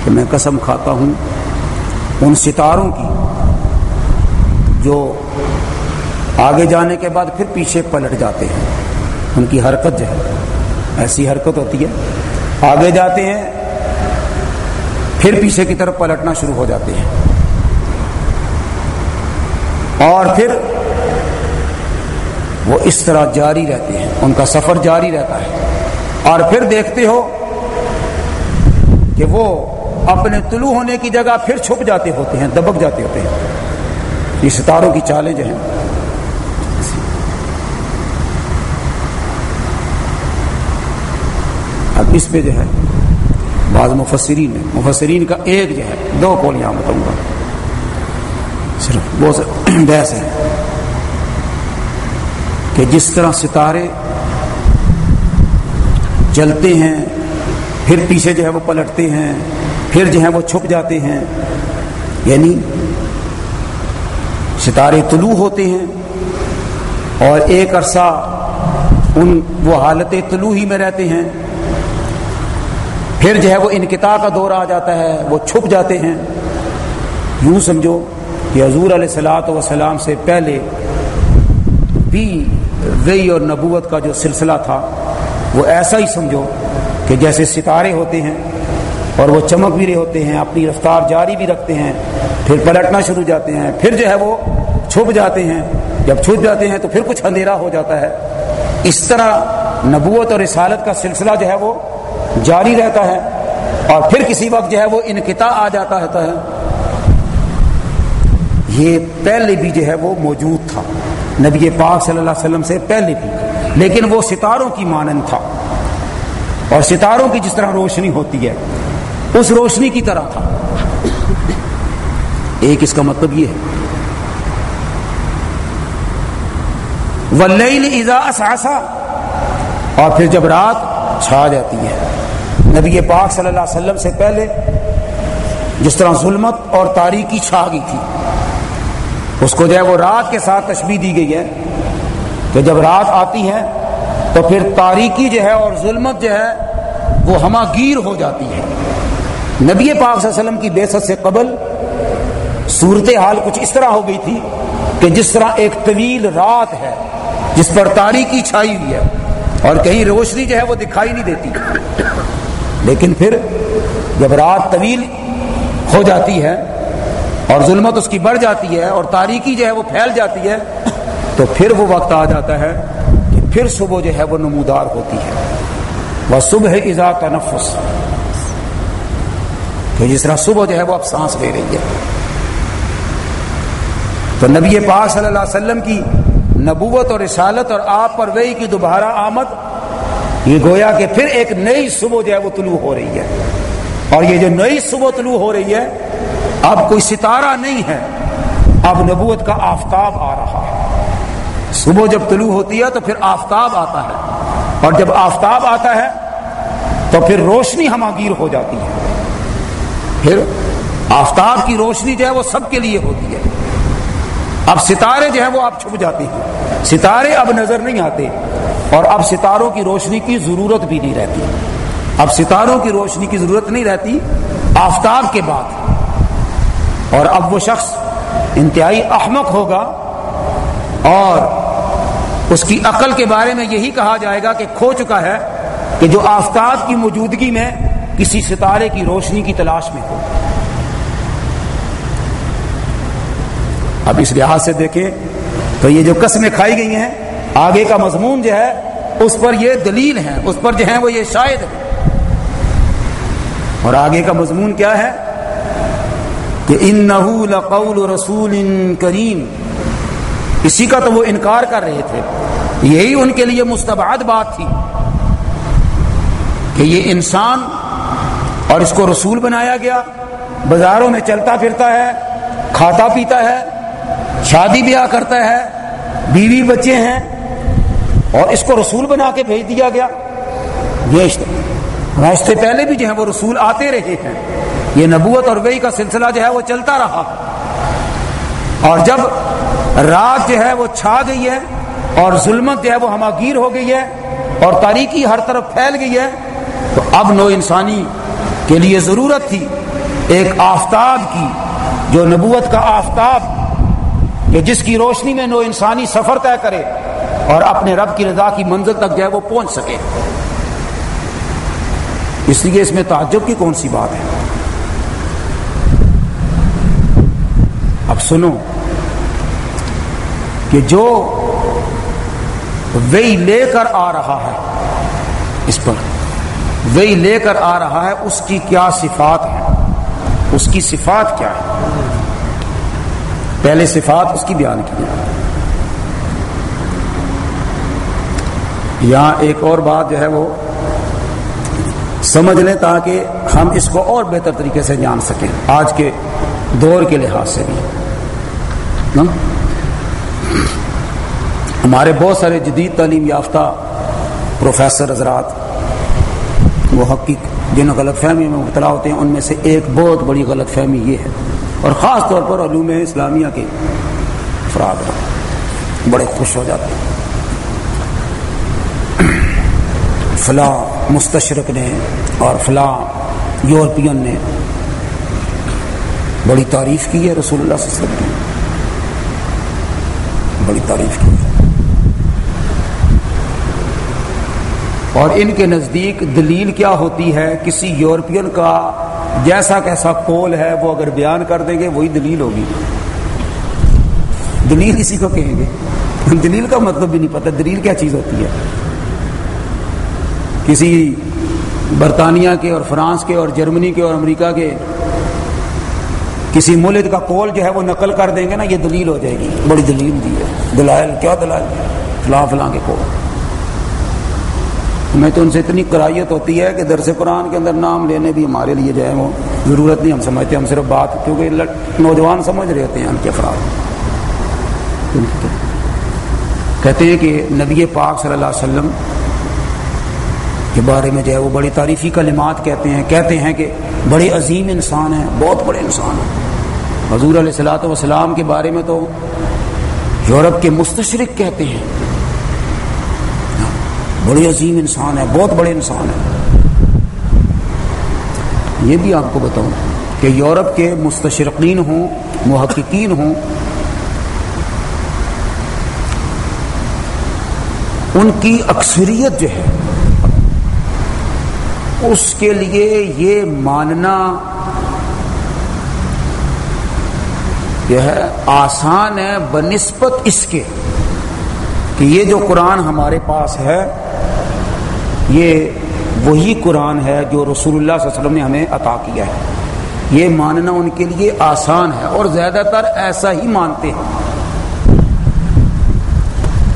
کہ میں قسم کھاتا ہوں ان ستاروں کی جو آگے جانے کے بعد پھر پیچھے پلٹ جاتے ہیں۔ ان کی حرکت جو ہے، ایسی حرکت ہوتی ہے۔ آگے جاتے ہیں پھر پیچھے کی طرف پلٹنا شروع ہو جاتے ہیں۔ اور پھر وہ اس طرح جاری رہتے ہیں۔ ان کا سفر جاری رہتا ہے۔ اور پھر دیکھتے ہو کہ وہ اپنے طلوع ہونے کی جگہ پھر چھپ جاتے ہوتے ہیں، دبک جاتے ہوتے ہیں۔ یہ ستاروں کی چالیں جو ہیں۔ اب اس پہ جو ہے بعض مفسرین ہے مفسرین کا ایک جو ہے، دو کول یہاں بتاؤں گا۔ صرف بہت بحث ہے کہ جس طرح ستارے جلتے ہیں، پھر پیچھے جو ہے وہ پلٹتے ہیں، پھر جو ہے وہ چھپ جاتے ہیں۔ یعنی ستارے طلوع ہوتے ہیں اور ایک عرصہ ان وہ حالت طلوع ہی میں رہتے ہیں۔ پھر جو ہے وہ انکتا کا دور آ جاتا ہے، وہ چھپ جاتے ہیں۔ یوں سمجھو کہ حضور علیہ السلاۃ وسلام سے پہلے بھی وئی اور نبوت کا جو سلسلہ تھا، وہ ایسا ہی سمجھو کہ جیسے ستارے ہوتے ہیں اور وہ چمک بھی رہے ہوتے ہیں، اپنی رفتار جاری بھی رکھتے ہیں، پھر پلٹنا شروع جاتے ہیں، پھر جو ہے وہ چھپ جاتے ہیں۔ جب چھپ جاتے ہیں تو پھر کچھ اندھیرا ہو جاتا ہے۔ اس طرح نبوت اور رسالت کا سلسلہ جو ہے وہ جاری رہتا ہے اور پھر کسی وقت جو ہے وہ انکتا آ جاتا رہتا ہے۔ یہ پہلے بھی جو ہے وہ موجود تھا۔ نبی پاک صلی اللہ علیہ وسلم سے پہلے بھی۔ لیکن وہ ستاروں کی مانند تھا۔ اور ستاروں کی جس طرح روشنی ہوتی ہے، اس روشنی کی طرح تھا۔ ایک اس کا مطلب یہ ہے۔ ازا اور پھر جب رات چھا جاتی ہے۔ نبی پاک صلی اللہ علیہ وسلم سے پہلے جس طرح ظلمت اور تاریخی چھا گئی تھی، اس کو جو ہے وہ رات کے ساتھ تشبیح دی گئی ہے کہ جب رات آتی ہے تو پھر تاریکی جو ہے اور ظلمت جو ہے وہ ہما گیر ہو جاتی ہے۔ نبی پاک صلی اللہ علیہ وسلم کی بے سے قبل صورت حال کچھ اس طرح ہو گئی تھی کہ جس طرح ایک طویل رات ہے، جس پر تاریکی چھائی ہوئی ہے اور کہیں روشنی جو ہے وہ دکھائی نہیں دیتی۔ لیکن پھر جب رات طویل ہو جاتی ہے اور ظلمت اس کی بڑھ جاتی ہے اور تاریکی جو ہے وہ پھیل جاتی ہے، تو پھر وہ وقت آ جاتا ہے کہ پھر صبح جو ہے وہ نمودار ہوتی ہے۔ وہ صبح ازا تنفس۔ کہ جس طرح صبح جو ہے وہ اب سانس لے رہی ہے۔ تو نبی پاک صلی اللہ علیہ وسلم کی نبوت اور رسالت اور آپ پر وہی کی دوبارہ آمد یہ گویا کہ پھر ایک نئی صبح جو ہے وہ طلوع ہو رہی ہے۔ اور یہ جو نئی صبح طلوع ہو رہی ہے، اب کوئی ستارہ نہیں ہے۔ اب نبوت کا آفتاب آ رہا ہے۔ صبح جب طلوع ہوتی ہے تو پھر آفتاب آتا ہے۔ اور جب آفتاب آتا ہے تو پھر روشنی ہماگیر ہو جاتی ہے۔ پھر آفتاب کی روشنی جو ہے وہ سب کے لیے ہوتی ہے۔ اب ستارے جو ہے وہ اب چھپ جاتے ہیں۔ ستارے اب نظر نہیں آتے۔ اور اب ستاروں کی روشنی کی ضرورت بھی نہیں رہتی۔ اب ستاروں کی روشنی کی ضرورت نہیں رہتی، آفتاب کے بعد۔ اور اب وہ شخص انتہائی احمق ہوگا اور اس کی عقل کے بارے میں یہی کہا جائے گا کہ کھو چکا ہے کہ جو آفتاب کی موجودگی میں کسی ستارے کی روشنی کی تلاش میں ہو۔ اب اس لحاظ سے دیکھیں تو یہ جو قسمیں کھائی گئی ہیں آگے کا مضمون جو ہے، اس پر یہ دلیل ہے اس پر جو ہے وہ یہ شاید ہے اور آگے کا مضمون کیا ہے؟ کہ ان لقول رسول کریم۔ اسی کا تو وہ انکار کر رہے تھے۔ یہی ان کے لیے مستبعد بات تھی۔ کہ یہ انسان اور اس کو رسول بنایا گیا۔ بازاروں میں چلتا پھرتا ہے، کھاتا پیتا ہے، شادی بیاہ کرتا ہے، بیوی بچے ہیں۔ اور اس کو رسول بنا کے بھیج دیا گیا۔ یہ پہلے بھی جو ہے وہ رسول آتے رہے ہیں۔ یہ نبوت اور وہی کا سلسلہ جو ہے وہ چلتا رہا۔ اور جب رات جو ہے وہ چھا گئی ہے اور ظلمت جو ہے وہ ہماگیر ہو گئی ہے اور تاریکی ہر طرف پھیل گئی ہے، تو اب نو انسانی کے لیے ضرورت تھی ایک آفتاب کی، جو نبوت کا آفتاب کہ جس کی روشنی میں نو انسانی سفر طے کرے۔ اور اپنے رب کی رضا کی منزل تک جو ہے وہ پہنچ سکے۔ اس لیے اس میں تعجب کی کون سی بات ہے؟ اب سنو کہ جو وہی لے کر آ رہا ہے، اس پر وہی لے کر آ رہا ہے، اس کی کیا صفات ہے اس کی صفات کیا ہے پہلے صفات اس کی بیان کی یہاں ایک اور بات جو ہے وہ سمجھ لیں تاکہ ہم اس کو اور بہتر طریقے سے جان سکیں آج کے دور کے لحاظ سے بھی۔ ہمارے بہت سارے جدید تعلیم یافتہ پروفیسر حضرات وہ حقیق جن غلط فہمی میں مبتلا ہوتے ہیں، ان میں سے ایک بہت بڑی غلط فہمی یہ ہے، اور خاص طور پر علوم اسلامیہ کے افراد، بڑے خوش ہو جاتے ہیں۔ فلاں مستشرق نے اور فلاں یورپین نے بڑی تعریف کی ہے رسول اللہ صلی اللہ علیہ وسلم کی۔ بڑی تعریف کی۔ ہے اور ان کے نزدیک دلیل کیا ہوتی ہے؟ کسی یورپین کا جیسا کیسا کول ہے، وہ اگر بیان کر دیں گے، وہی دلیل ہوگی۔ دلیل اسی کو کہیں گے۔ دلیل کا مطلب بھی نہیں پتہ دلیل کیا چیز ہوتی ہے؟ کسی برطانیہ کے اور فرانس کے اور جرمنی کے اور امریکہ کے کسی ملک کا کول جو ہے وہ نقل کر دیں گے نا، یہ دلیل ہو جائے گی۔ بڑی دلیل دی ہے۔ دلائل، کیا دلائل؟ فلاں فلاں کے کول میں تو ان سے اتنی کرائیت ہوتی ہے کہ درس قرآن کے اندر نام لینے بھی ہمارے لیے جو ہے وہ ضرورت نہیں، ہم سمجھتے ہم صرف بات، کیونکہ نوجوان سمجھ رہے ہوتے ہیں ان کے افراد۔ کہتے ہیں کہ نبی پاک صلی اللہ علیہ وسلم کے بارے میں جو ہے وہ بڑی تعریفی کلمات کہتے ہیں کہتے ہیں کہ بڑے عظیم انسان ہیں، بہت بڑے انسان ہیں۔ حضور علیہ السلاۃ والسلام کے بارے میں تو یورپ کے مستشرق کہتے ہیں۔ بڑے عظیم انسان ہے بہت بڑے انسان ہیں۔ یہ بھی آپ کو بتاؤں کہ یورپ کے مستشرقین ہوں، محققین ہوں، ان کی اکثریت جو ہے اس کے لیے یہ ماننا جو ہے آسان ہے بنسبت اس کے کہ یہ جو قرآن ہمارے پاس ہے، یہ وہی قرآن ہے جو رسول اللہ صلی اللہ علیہ وسلم نے ہمیں عطا کیا ہے۔ یہ ماننا ان کے لیے آسان ہے اور زیادہ تر ایسا ہی مانتے ہیں۔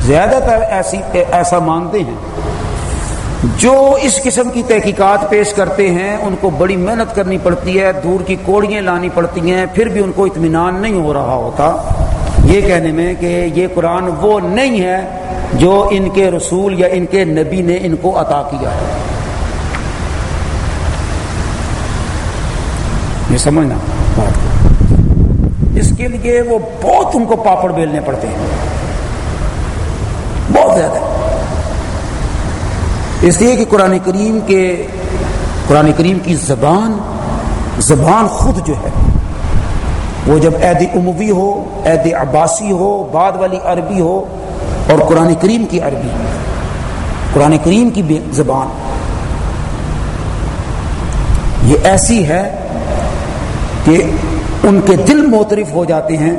زیادہ تر ایسی ایسا مانتے ہیں۔ جو اس قسم کی تحقیقات پیش کرتے ہیں، ان کو بڑی محنت کرنی پڑتی ہے، دور کی کوڑیاں لانی پڑتی ہیں، پھر بھی ان کو اطمینان نہیں ہو رہا ہوتا۔ یہ کہنے میں کہ یہ قرآن وہ نہیں ہے جو ان کے رسول یا ان کے نبی نے ان کو عطا کیا ہے۔ یہ سمجھنا۔ بات اس کے لیے وہ بہت ان کو پاپڑ بیلنے پڑتے ہیں بہت زیادہ اس لیے کہ قرآن کریم کے قرآن کریم کی زبان زبان خود جو ہے وہ جب عید عموی ہو عید عباسی ہو، بعد والی عربی ہو اور قرآن کریم کی عربی قرآن کریم کی زبان، یہ ایسی ہے کہ ان کے دل موترف ہو جاتے ہیں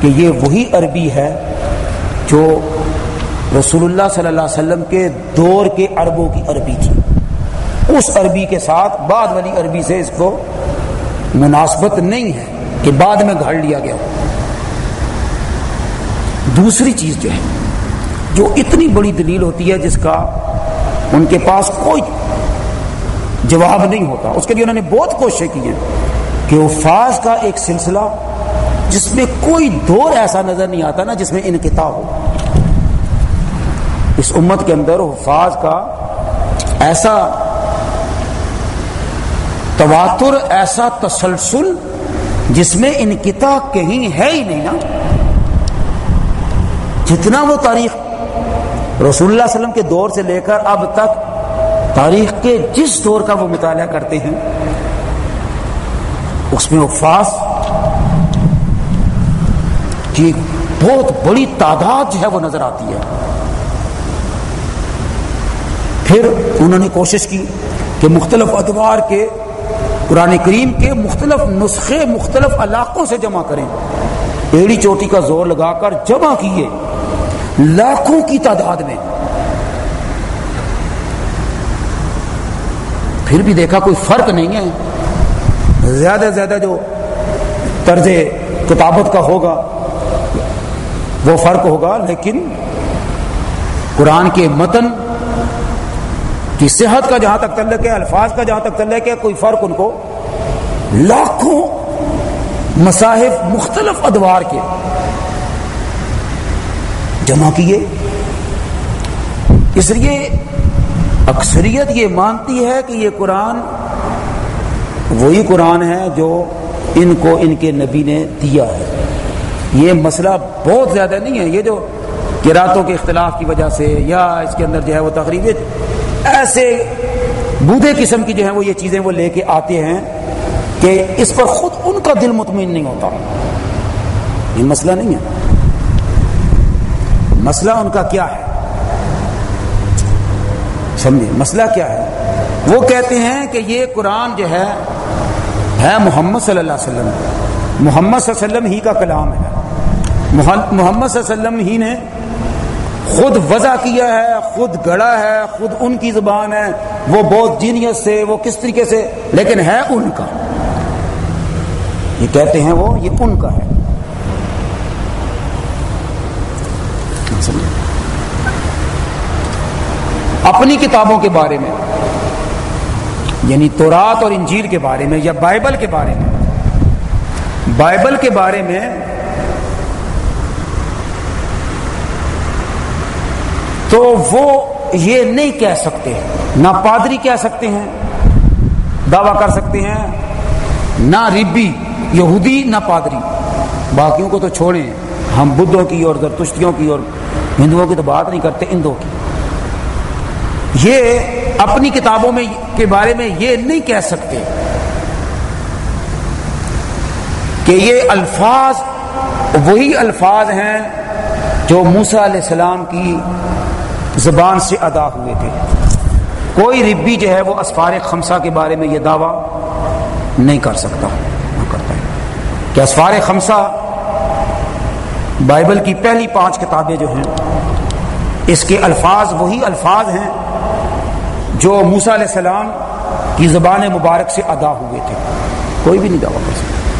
کہ یہ وہی عربی ہے جو رسول اللہ صلی اللہ علیہ وسلم کے دور کے عربوں کی عربی تھی۔ اس عربی کے ساتھ بعد والی عربی سے اس کو مناسبت نہیں ہے کہ بعد میں گھڑ لیا گیا دوسری چیز جو ہے، جو اتنی بڑی دلیل ہوتی ہے جس کا ان کے پاس کوئی جواب نہیں ہوتا، اس کے لیے انہوں نے بہت کوششیں کی ہیں کہ وفاظ کا ایک سلسلہ جس میں کوئی دور ایسا نظر نہیں آتا نا جس میں انکتا ہو۔ اس امت کے اندر حفاظ کا ایسا تواتر، ایسا تسلسل جس میں ان کتاب کہیں ہے ہی نہیں نا۔ جتنا وہ تاریخ رسول اللہ علیہ وسلم کے دور سے لے کر اب تک تاریخ کے جس دور کا وہ مطالعہ کرتے ہیں، اس میں افاس کی بہت بڑی تعداد جو ہے وہ نظر آتی ہے۔ پھر انہوں نے کوشش کی کہ مختلف ادوار کے قرآن کریم کے مختلف نسخے، مختلف علاقوں سے جمع کریں۔ ایڑی چوٹی کا زور لگا کر جمع کیے لاکھوں کی تعداد میں۔ پھر بھی دیکھا کوئی فرق نہیں ہے۔ زیادہ سے زیادہ جو طرز کتابت کا ہوگا، وہ فرق ہوگا، لیکن قرآن کے متن کی صحت کا جہاں تک تعلق ہے، الفاظ کا جہاں تک تعلق ہے، کوئی فرق ان کو لاکھوں مصاحف مختلف ادوار کے جمع کیے۔ اس لیے اکثریت یہ مانتی ہے کہ یہ قرآن وہی قرآن ہے جو ان کو ان کے نبی نے دیا ہے۔ یہ مسئلہ بہت زیادہ نہیں ہے، یہ جو کراتوں کے اختلاف کی وجہ سے یا اس کے اندر جو ہے وہ تقریب ایسے بوڑھے قسم کی جو ہے وہ یہ چیزیں وہ لے کے آتے ہیں کہ اس پر خود ان کا دل مطمئن نہیں ہوتا۔ یہ مسئلہ نہیں ہے۔ مسئلہ ان کا کیا ہے؟ سمجھے، مسئلہ کیا ہے؟ وہ کہتے ہیں کہ یہ قرآن جو ہے ہے محمد صلی اللہ علیہ وسلم۔ محمد صلی اللہ علیہ وسلم ہی کا کلام ہے۔ محمد صلی اللہ علیہ وسلم ہی نے خود وضع کیا ہے، خود گڑا ہے، خود ان کی زبان ہے۔ وہ بہت جینیس سے، وہ کس طریقے سے؟ لیکن ہے ان کا۔ یہ کہتے ہیں وہ، یہ ان کا ہے۔ اپنی کتابوں کے بارے میں یعنی تورات اور انجیر کے بارے میں یا بائبل کے بارے میں۔ بائبل کے بارے میں تو وہ یہ نہیں کہہ سکتے نہ پادری کہہ سکتے ہیں۔ دعویٰ کر سکتے ہیں۔ نہ ربی یہودی، نہ پادری۔ باقیوں کو تو چھوڑیں۔ ہم بدھوں کی اور زرتشتیوں کی اور ہندوؤں کی تو بات نہیں کرتے، اندوں کی۔ یہ اپنی کتابوں میں کے بارے میں یہ نہیں کہہ سکتے کہ یہ الفاظ، وہی الفاظ ہیں جو موسا علیہ السلام کی زبان سے ادا ہوئے تھے۔ کوئی ربی جو ہے وہ اسفار خمسہ کے بارے میں یہ دعویٰ نہیں کر سکتا۔ کرتا ہے۔ کہ اسفار خمسہ بائبل کی پہلی پانچ کتابیں جو ہیں، اس کے الفاظ وہی الفاظ ہیں جو موسا علیہ السلام کی زبان مبارک سے ادا ہوئے تھے۔ کوئی بھی نہیں دعویٰ کر سکتا۔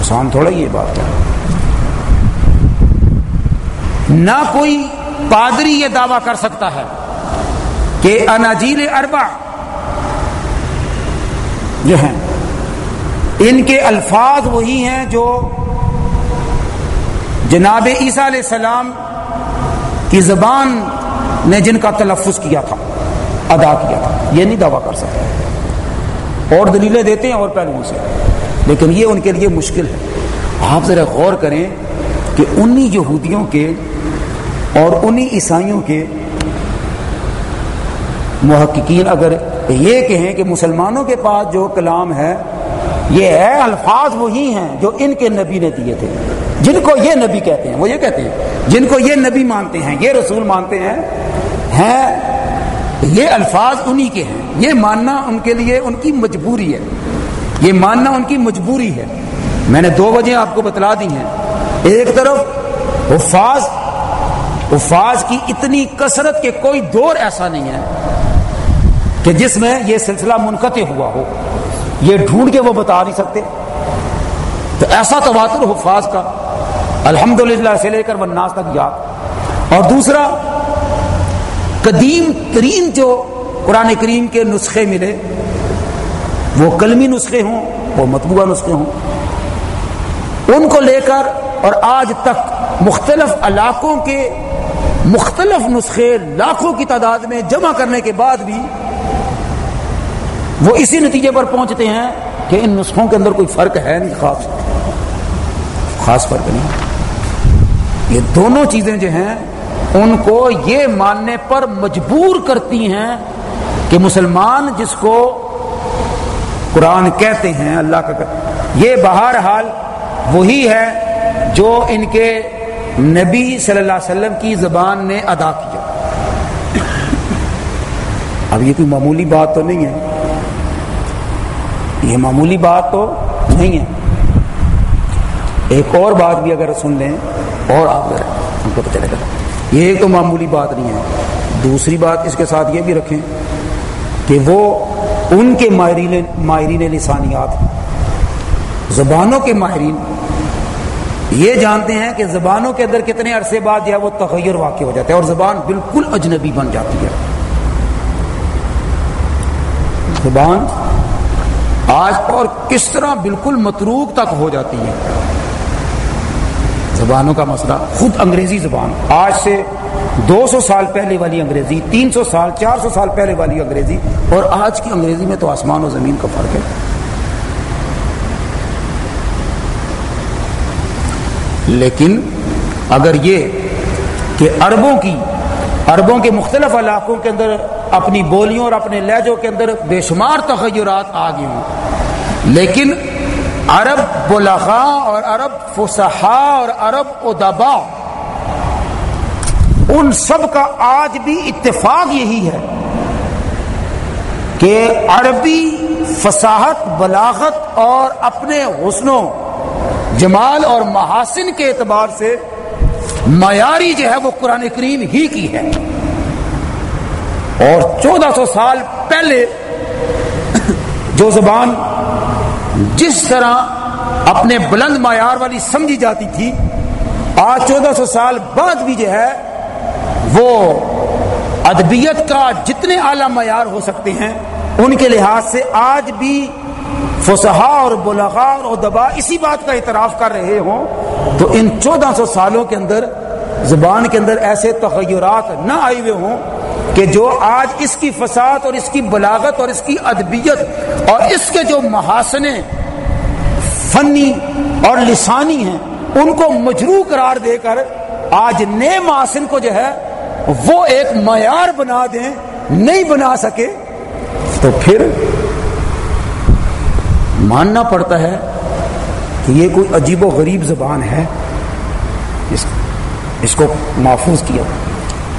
آسان تھوڑا یہ بات کیا نہ کوئی پادری یہ دعویٰ کر سکتا ہے کہ اناجیل اربا جو ہیں، ان کے الفاظ وہی ہیں جو جناب عیسیٰ علیہ السلام کی زبان نے جن کا تلفظ کیا تھا، ادا کیا تھا۔ یہ نہیں دعویٰ کر سکتے۔ اور دلیلیں دیتے ہیں اور پہلوؤں سے۔ لیکن یہ ان کے لیے مشکل ہے۔ آپ ذرا غور کریں کہ انہی یہودیوں کے اور انہی عیسائیوں کے محققین اگر یہ کہیں کہ مسلمانوں کے پاس جو کلام ہے، یہ ہے، الفاظ وہی ہیں جو ان کے نبی نے دیے تھے۔ جن کو یہ نبی کہتے ہیں، وہ یہ کہتے ہیں، جن کو یہ نبی مانتے ہیں، یہ رسول مانتے ہیں ہیں، یہ الفاظ انہی کے ہیں۔ یہ ماننا ان کے لیے ان کی مجبوری ہے۔ یہ ماننا ان کی مجبوری ہے۔ میں نے دو وجہ آپ کو بتلا دی ہیں۔ ایک طرف حفاظ حفاظ کی اتنی کثرت کے کوئی دور ایسا نہیں ہے کہ جس میں یہ سلسلہ منقطع ہوا ہو۔ یہ ڈھونڈ کے وہ بتا نہیں سکتے۔ تو ایسا تواتر حفاظ کا الحمد سے لے کر وناس تک یاد۔ اور دوسرا، قدیم ترین جو قرآن کریم کے نسخے ملے، وہ کلمی نسخے ہوں، وہ مطبوعہ نسخے ہوں۔ ان کو لے کر اور آج تک مختلف علاقوں کے مختلف نسخے لاکھوں کی تعداد میں جمع کرنے کے بعد بھی وہ اسی نتیجے پر پہنچتے ہیں کہ ان نسخوں کے اندر کوئی فرق ہے نہیں، خاص خاص فرق نہیں۔ یہ دونوں چیزیں جو ہیں، ان کو یہ ماننے پر مجبور کرتی ہیں کہ مسلمان جس کو قرآن کہتے ہیں، اللہ کا یہ بہرحال وہی ہے جو ان کے نبی صلی اللہ علیہ وسلم کی زبان نے ادا کیا۔ اب یہ کوئی معمولی بات تو نہیں ہے۔ یہ معمولی بات تو نہیں ہے۔ ایک اور بات بھی اگر سن لیں اور آپ ہم کو چلے گا یہ ایک تو معمولی بات نہیں ہے۔ دوسری بات اس کے ساتھ یہ بھی رکھیں کہ وہ ان کے ماہرین ماہرین لسانیات زبانوں کے ماہرین یہ جانتے ہیں کہ زبانوں کے اندر کتنے عرصے بعد جو ہے وہ تغیر واقع ہو جاتا ہے اور زبان بالکل اجنبی بن جاتی ہے۔ زبان آج اور کس طرح بالکل متروک تک ہو جاتی ہے۔ زبانوں کا مسئلہ، خود انگریزی زبان۔ آج سے دو سو سال پہلے والی انگریزی، تین سو سال، چار سو سال پہلے والی انگریزی اور آج کی انگریزی میں تو آسمان و زمین کا فرق ہے۔ لیکن اگر یہ کہ عربوں کی عربوں کے مختلف علاقوں کے اندر اپنی بولیوں اور اپنے لہجوں کے اندر بے شمار تغیرات آ گئے ہوں لیکن عرب بلغا اور عرب فسحا اور عرب ادبا ان سب کا آج بھی اتفاق یہی ہے کہ عربی فصاحت، بلاغت اور اپنے حسن و جمال اور محاسن کے اعتبار سے معیاری جو ہے وہ قرآن کریم ہی کی ہے۔ اور چودہ سو سال پہلے جو زبان جس طرح اپنے بلند معیار والی سمجھی جاتی تھی، آج چودہ سو سال بعد بھی جو ہے وہ ادبیت کا جتنے اعلی معیار ہو سکتے ہیں، ان کے لحاظ سے آج بھی فسحا اور بلغا اور دبا اسی بات کا اعتراف کر رہے ہوں تو ان چودہ سو سالوں کے اندر زبان کے اندر ایسے تغیرات نہ آئے ہوئے ہوں کہ جو آج اس کی فساد اور اس کی بلاغت اور اس کی ادبیت اور اس کے جو محاسنے فنی اور لسانی ہیں، ان کو مجرو قرار دے کر آج نئے محاسن کو جو ہے وہ ایک معیار بنا دیں، نہیں بنا سکے، تو پھر ماننا پڑتا ہے کہ یہ کوئی عجیب و غریب زبان ہے۔ اس اس کو محفوظ کیا۔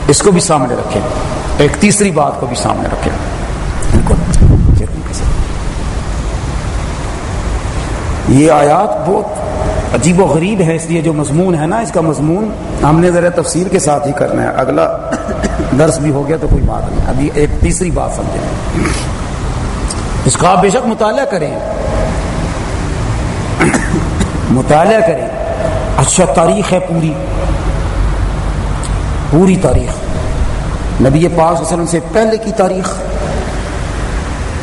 اس کو بھی سامنے رکھیں۔ ایک تیسری بات کو بھی سامنے رکھیں۔ یہ آیات بہت عجیب و غریب ہے اس لیے جو مضمون ہے نا، اس کا مضمون ہم نے ذرا تفصیل کے ساتھ ہی کرنا ہے۔ اگلا درس بھی ہو گیا تو کوئی بات نہیں۔ ابھی ایک تیسری بات سمجھیں۔ اس کا آپ بے شک مطالعہ کریں۔ مطالعہ کریں۔ اچھا تاریخ ہے پوری۔ پوری تاریخ۔ نبی پاک صلی اللہ علیہ وسلم سے پہلے کی تاریخ۔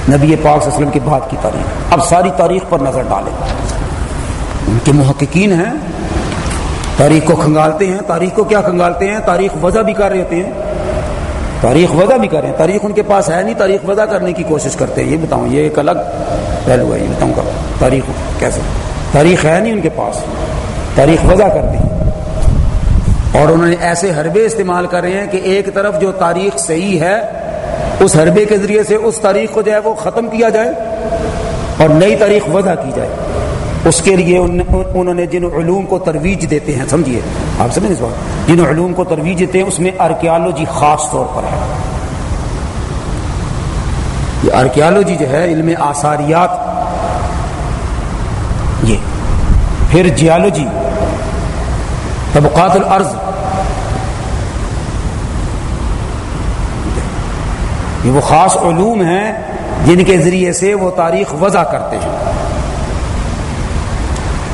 نبی پاک صلی اللہ علیہ وسلم کے بعد کی تاریخ۔ اب ساری تاریخ پر نظر ڈالیں۔ ان کے محققین ہیں۔ تاریخ کو کھنگالتے ہیں۔ تاریخ کو کیا کھنگالتے ہیں؟ تاریخ وضع بھی کر رہے ہوتے ہیں۔ تاریخ وضع بھی کر رہے ہیں۔ تاریخ ان کے پاس ہے نہیں۔ تاریخ وضع کرنے کی کوشش کرتے ہیں۔ یہ بتاؤں، یہ ایک الگ پہلو ہے۔ یہ بتاؤں گا۔ تاریخ کیسے؟ تاریخ ہے نہیں ان کے پاس۔ تاریخ وضع کرتے ہیں اور انہوں نے ایسے حربے استعمال کر رہے ہیں کہ ایک طرف جو تاریخ صحیح ہے، اس حربے کے ذریعے سے اس تاریخ کو جو ہے وہ ختم کیا جائے اور نئی تاریخ وضع کی جائے۔ اس کے لیے انہوں نے جن علوم کو ترویج دیتے ہیں، سمجھیے؟ آپ سمجھیں اس بات؟ جن علوم کو ترویج دیتے ہیں، اس میں آرکیالوجی خاص طور پر ہے۔ یہ آرکیالوجی جو ہے، علم آثاریات یہ پھر جیالوجی طبقات الارض. یہ وہ خاص علوم ہیں جن کے ذریعے سے وہ تاریخ وضع کرتے ہیں.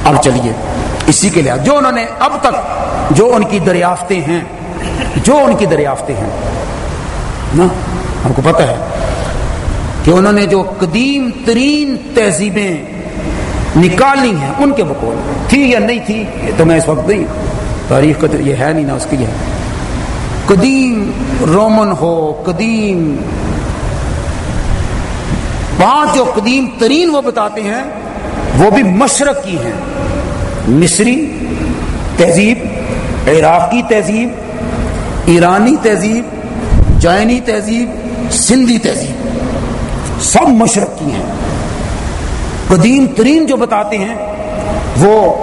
اب چلیے، اسی کے لیے جو انہوں نے اب تک جو ان کی دریافتیں ہیں، جو ان کی دریافتیں ہیں، نا، ہم کو پتہ ہے کہ انہوں نے جو قدیم ترین تہذیبیں نکالنی ہیں ان کے بقول تھی یا نہیں تھی تو میں اس وقت نہیں۔ تاریخ کا یہ ہے نہیں نا، اس کی ہے قدیم رومن ہو، قدیم پانچ جو قدیم ترین وہ بتاتے ہیں، وہ بھی مشرق کی ہیں۔ مصری تہذیب، عراقی تہذیب، ایرانی تہذیب، جینی تہذیب، سندھی تہذیب، سب مشرق کی ہیں۔ قدیم ترین جو بتاتے ہیں، وہ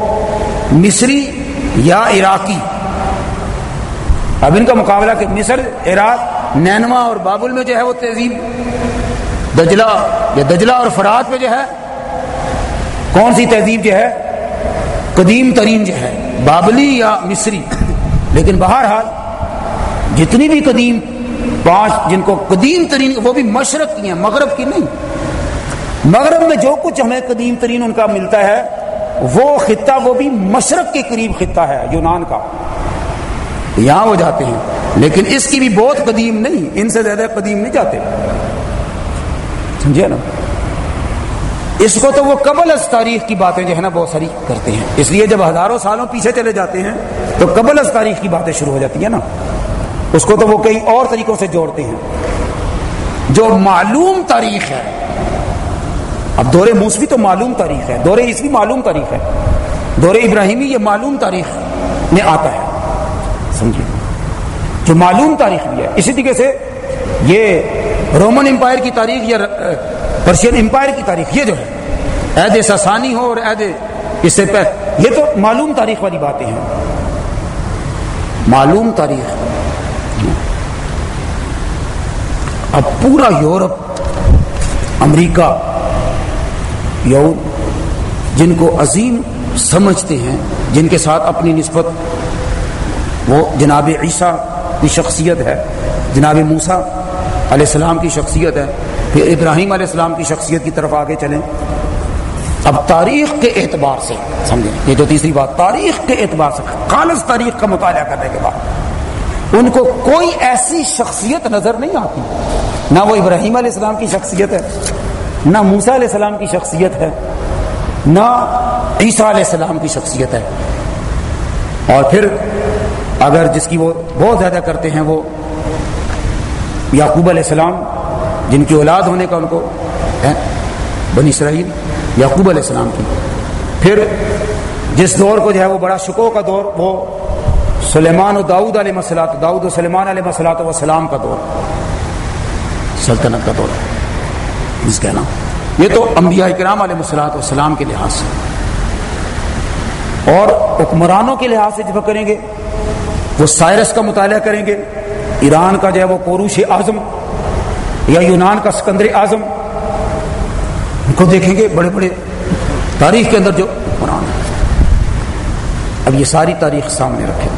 مصری یا عراقی۔ اب ان کا مقابلہ کہ مصر، عراق، نینوا اور بابل میں جو ہے وہ تہذیب دجلہ، یا دجلہ اور فرات میں جو ہے، کون سی تہذیب جو ہے؟ قدیم ترین جو ہے، بابلی یا مصری۔ لیکن بہرحال، جتنی بھی قدیم پانچ جن کو قدیم ترین، وہ بھی مشرق کی ہیں، مغرب کی نہیں۔ مغرب میں جو کچھ ہمیں قدیم ترین ان کا ملتا ہے، وہ خطہ، وہ بھی مشرق کے قریب خطہ ہے، یونان کا۔ یہاں وہ جاتے ہیں، لیکن اس کی بھی بہت قدیم نہیں، ان سے زیادہ قدیم نہیں جاتے۔ سمجھے نا؟ اس کو تو وہ قبل از تاریخ کی باتیں جو ہے نا بہت ساری کرتے ہیں۔ اس لیے جب ہزاروں سالوں پیچھے چلے جاتے ہیں، تو قبل از تاریخ کی باتیں شروع ہو جاتی ہیں نا۔ اس کو تو وہ کئی اور طریقوں سے جوڑتے ہیں۔ جو معلوم تاریخ ہے اب دور موسوی تو معلوم تاریخ ہے، دور عیسوی معلوم تاریخ ہے، دور ابراہیمی یہ معلوم تاریخ میں آتا ہے۔ سمجھے جو معلوم تاریخ بھی ہے، اسی طریقے سے یہ رومن امپائر کی تاریخ یا پرشین امپائر کی تاریخ یہ جو ہے، عہد سسانی ہو اور عہد اس سے پہلے، یہ تو معلوم تاریخ والی باتیں ہیں۔ معلوم تاریخ۔ اب پورا یورپ، امریکہ یو جن کو عظیم سمجھتے ہیں، جن کے ساتھ اپنی نسبت، وہ جناب عیسیٰ کی شخصیت ہے، جناب موسا علیہ السلام کی شخصیت ہے، پھر ابراہیم علیہ السلام کی شخصیت کی طرف آگے چلیں۔ اب تاریخ کے اعتبار سے، سمجھیں، یہ تو تیسری بات، تاریخ کے اعتبار سے، خالص تاریخ کا مطالعہ کرنے کے بعد، ان کو کوئی ایسی شخصیت نظر نہیں آتی، نہ وہ ابراہیم علیہ السلام کی شخصیت ہے نہ موسا علیہ السلام کی شخصیت ہے، نہ عیسیٰ علیہ السلام کی شخصیت ہے۔ اور پھر اگر جس کی وہ بہت زیادہ کرتے ہیں وہ یعقوب علیہ السلام، جن کی اولاد ہونے کا ان کو ہے بنی اسرائیل، یعقوب علیہ السلام کی۔ پھر جس دور کو جو ہے وہ بڑا شکو کا دور، وہ سلیمان و داؤد علیہ مسلاط داؤد و سلیمان علیہ مسلاط وسلام کا دور، سلطنت کا دور۔ اس کا نام. یہ تو انبیاء کرام علیہ مسلاط والسلام کے لحاظ سے. اور حکمرانوں کے لحاظ سے جب کریں گے، وہ سائرس کا مطالعہ کریں گے، ایران کا جو ہے وہ کوروش اعظم یا یونان کا سکندر اعظم، ان کو دیکھیں گے بڑے بڑے تاریخ کے اندر جو قرآن اب یہ ساری تاریخ سامنے رکھے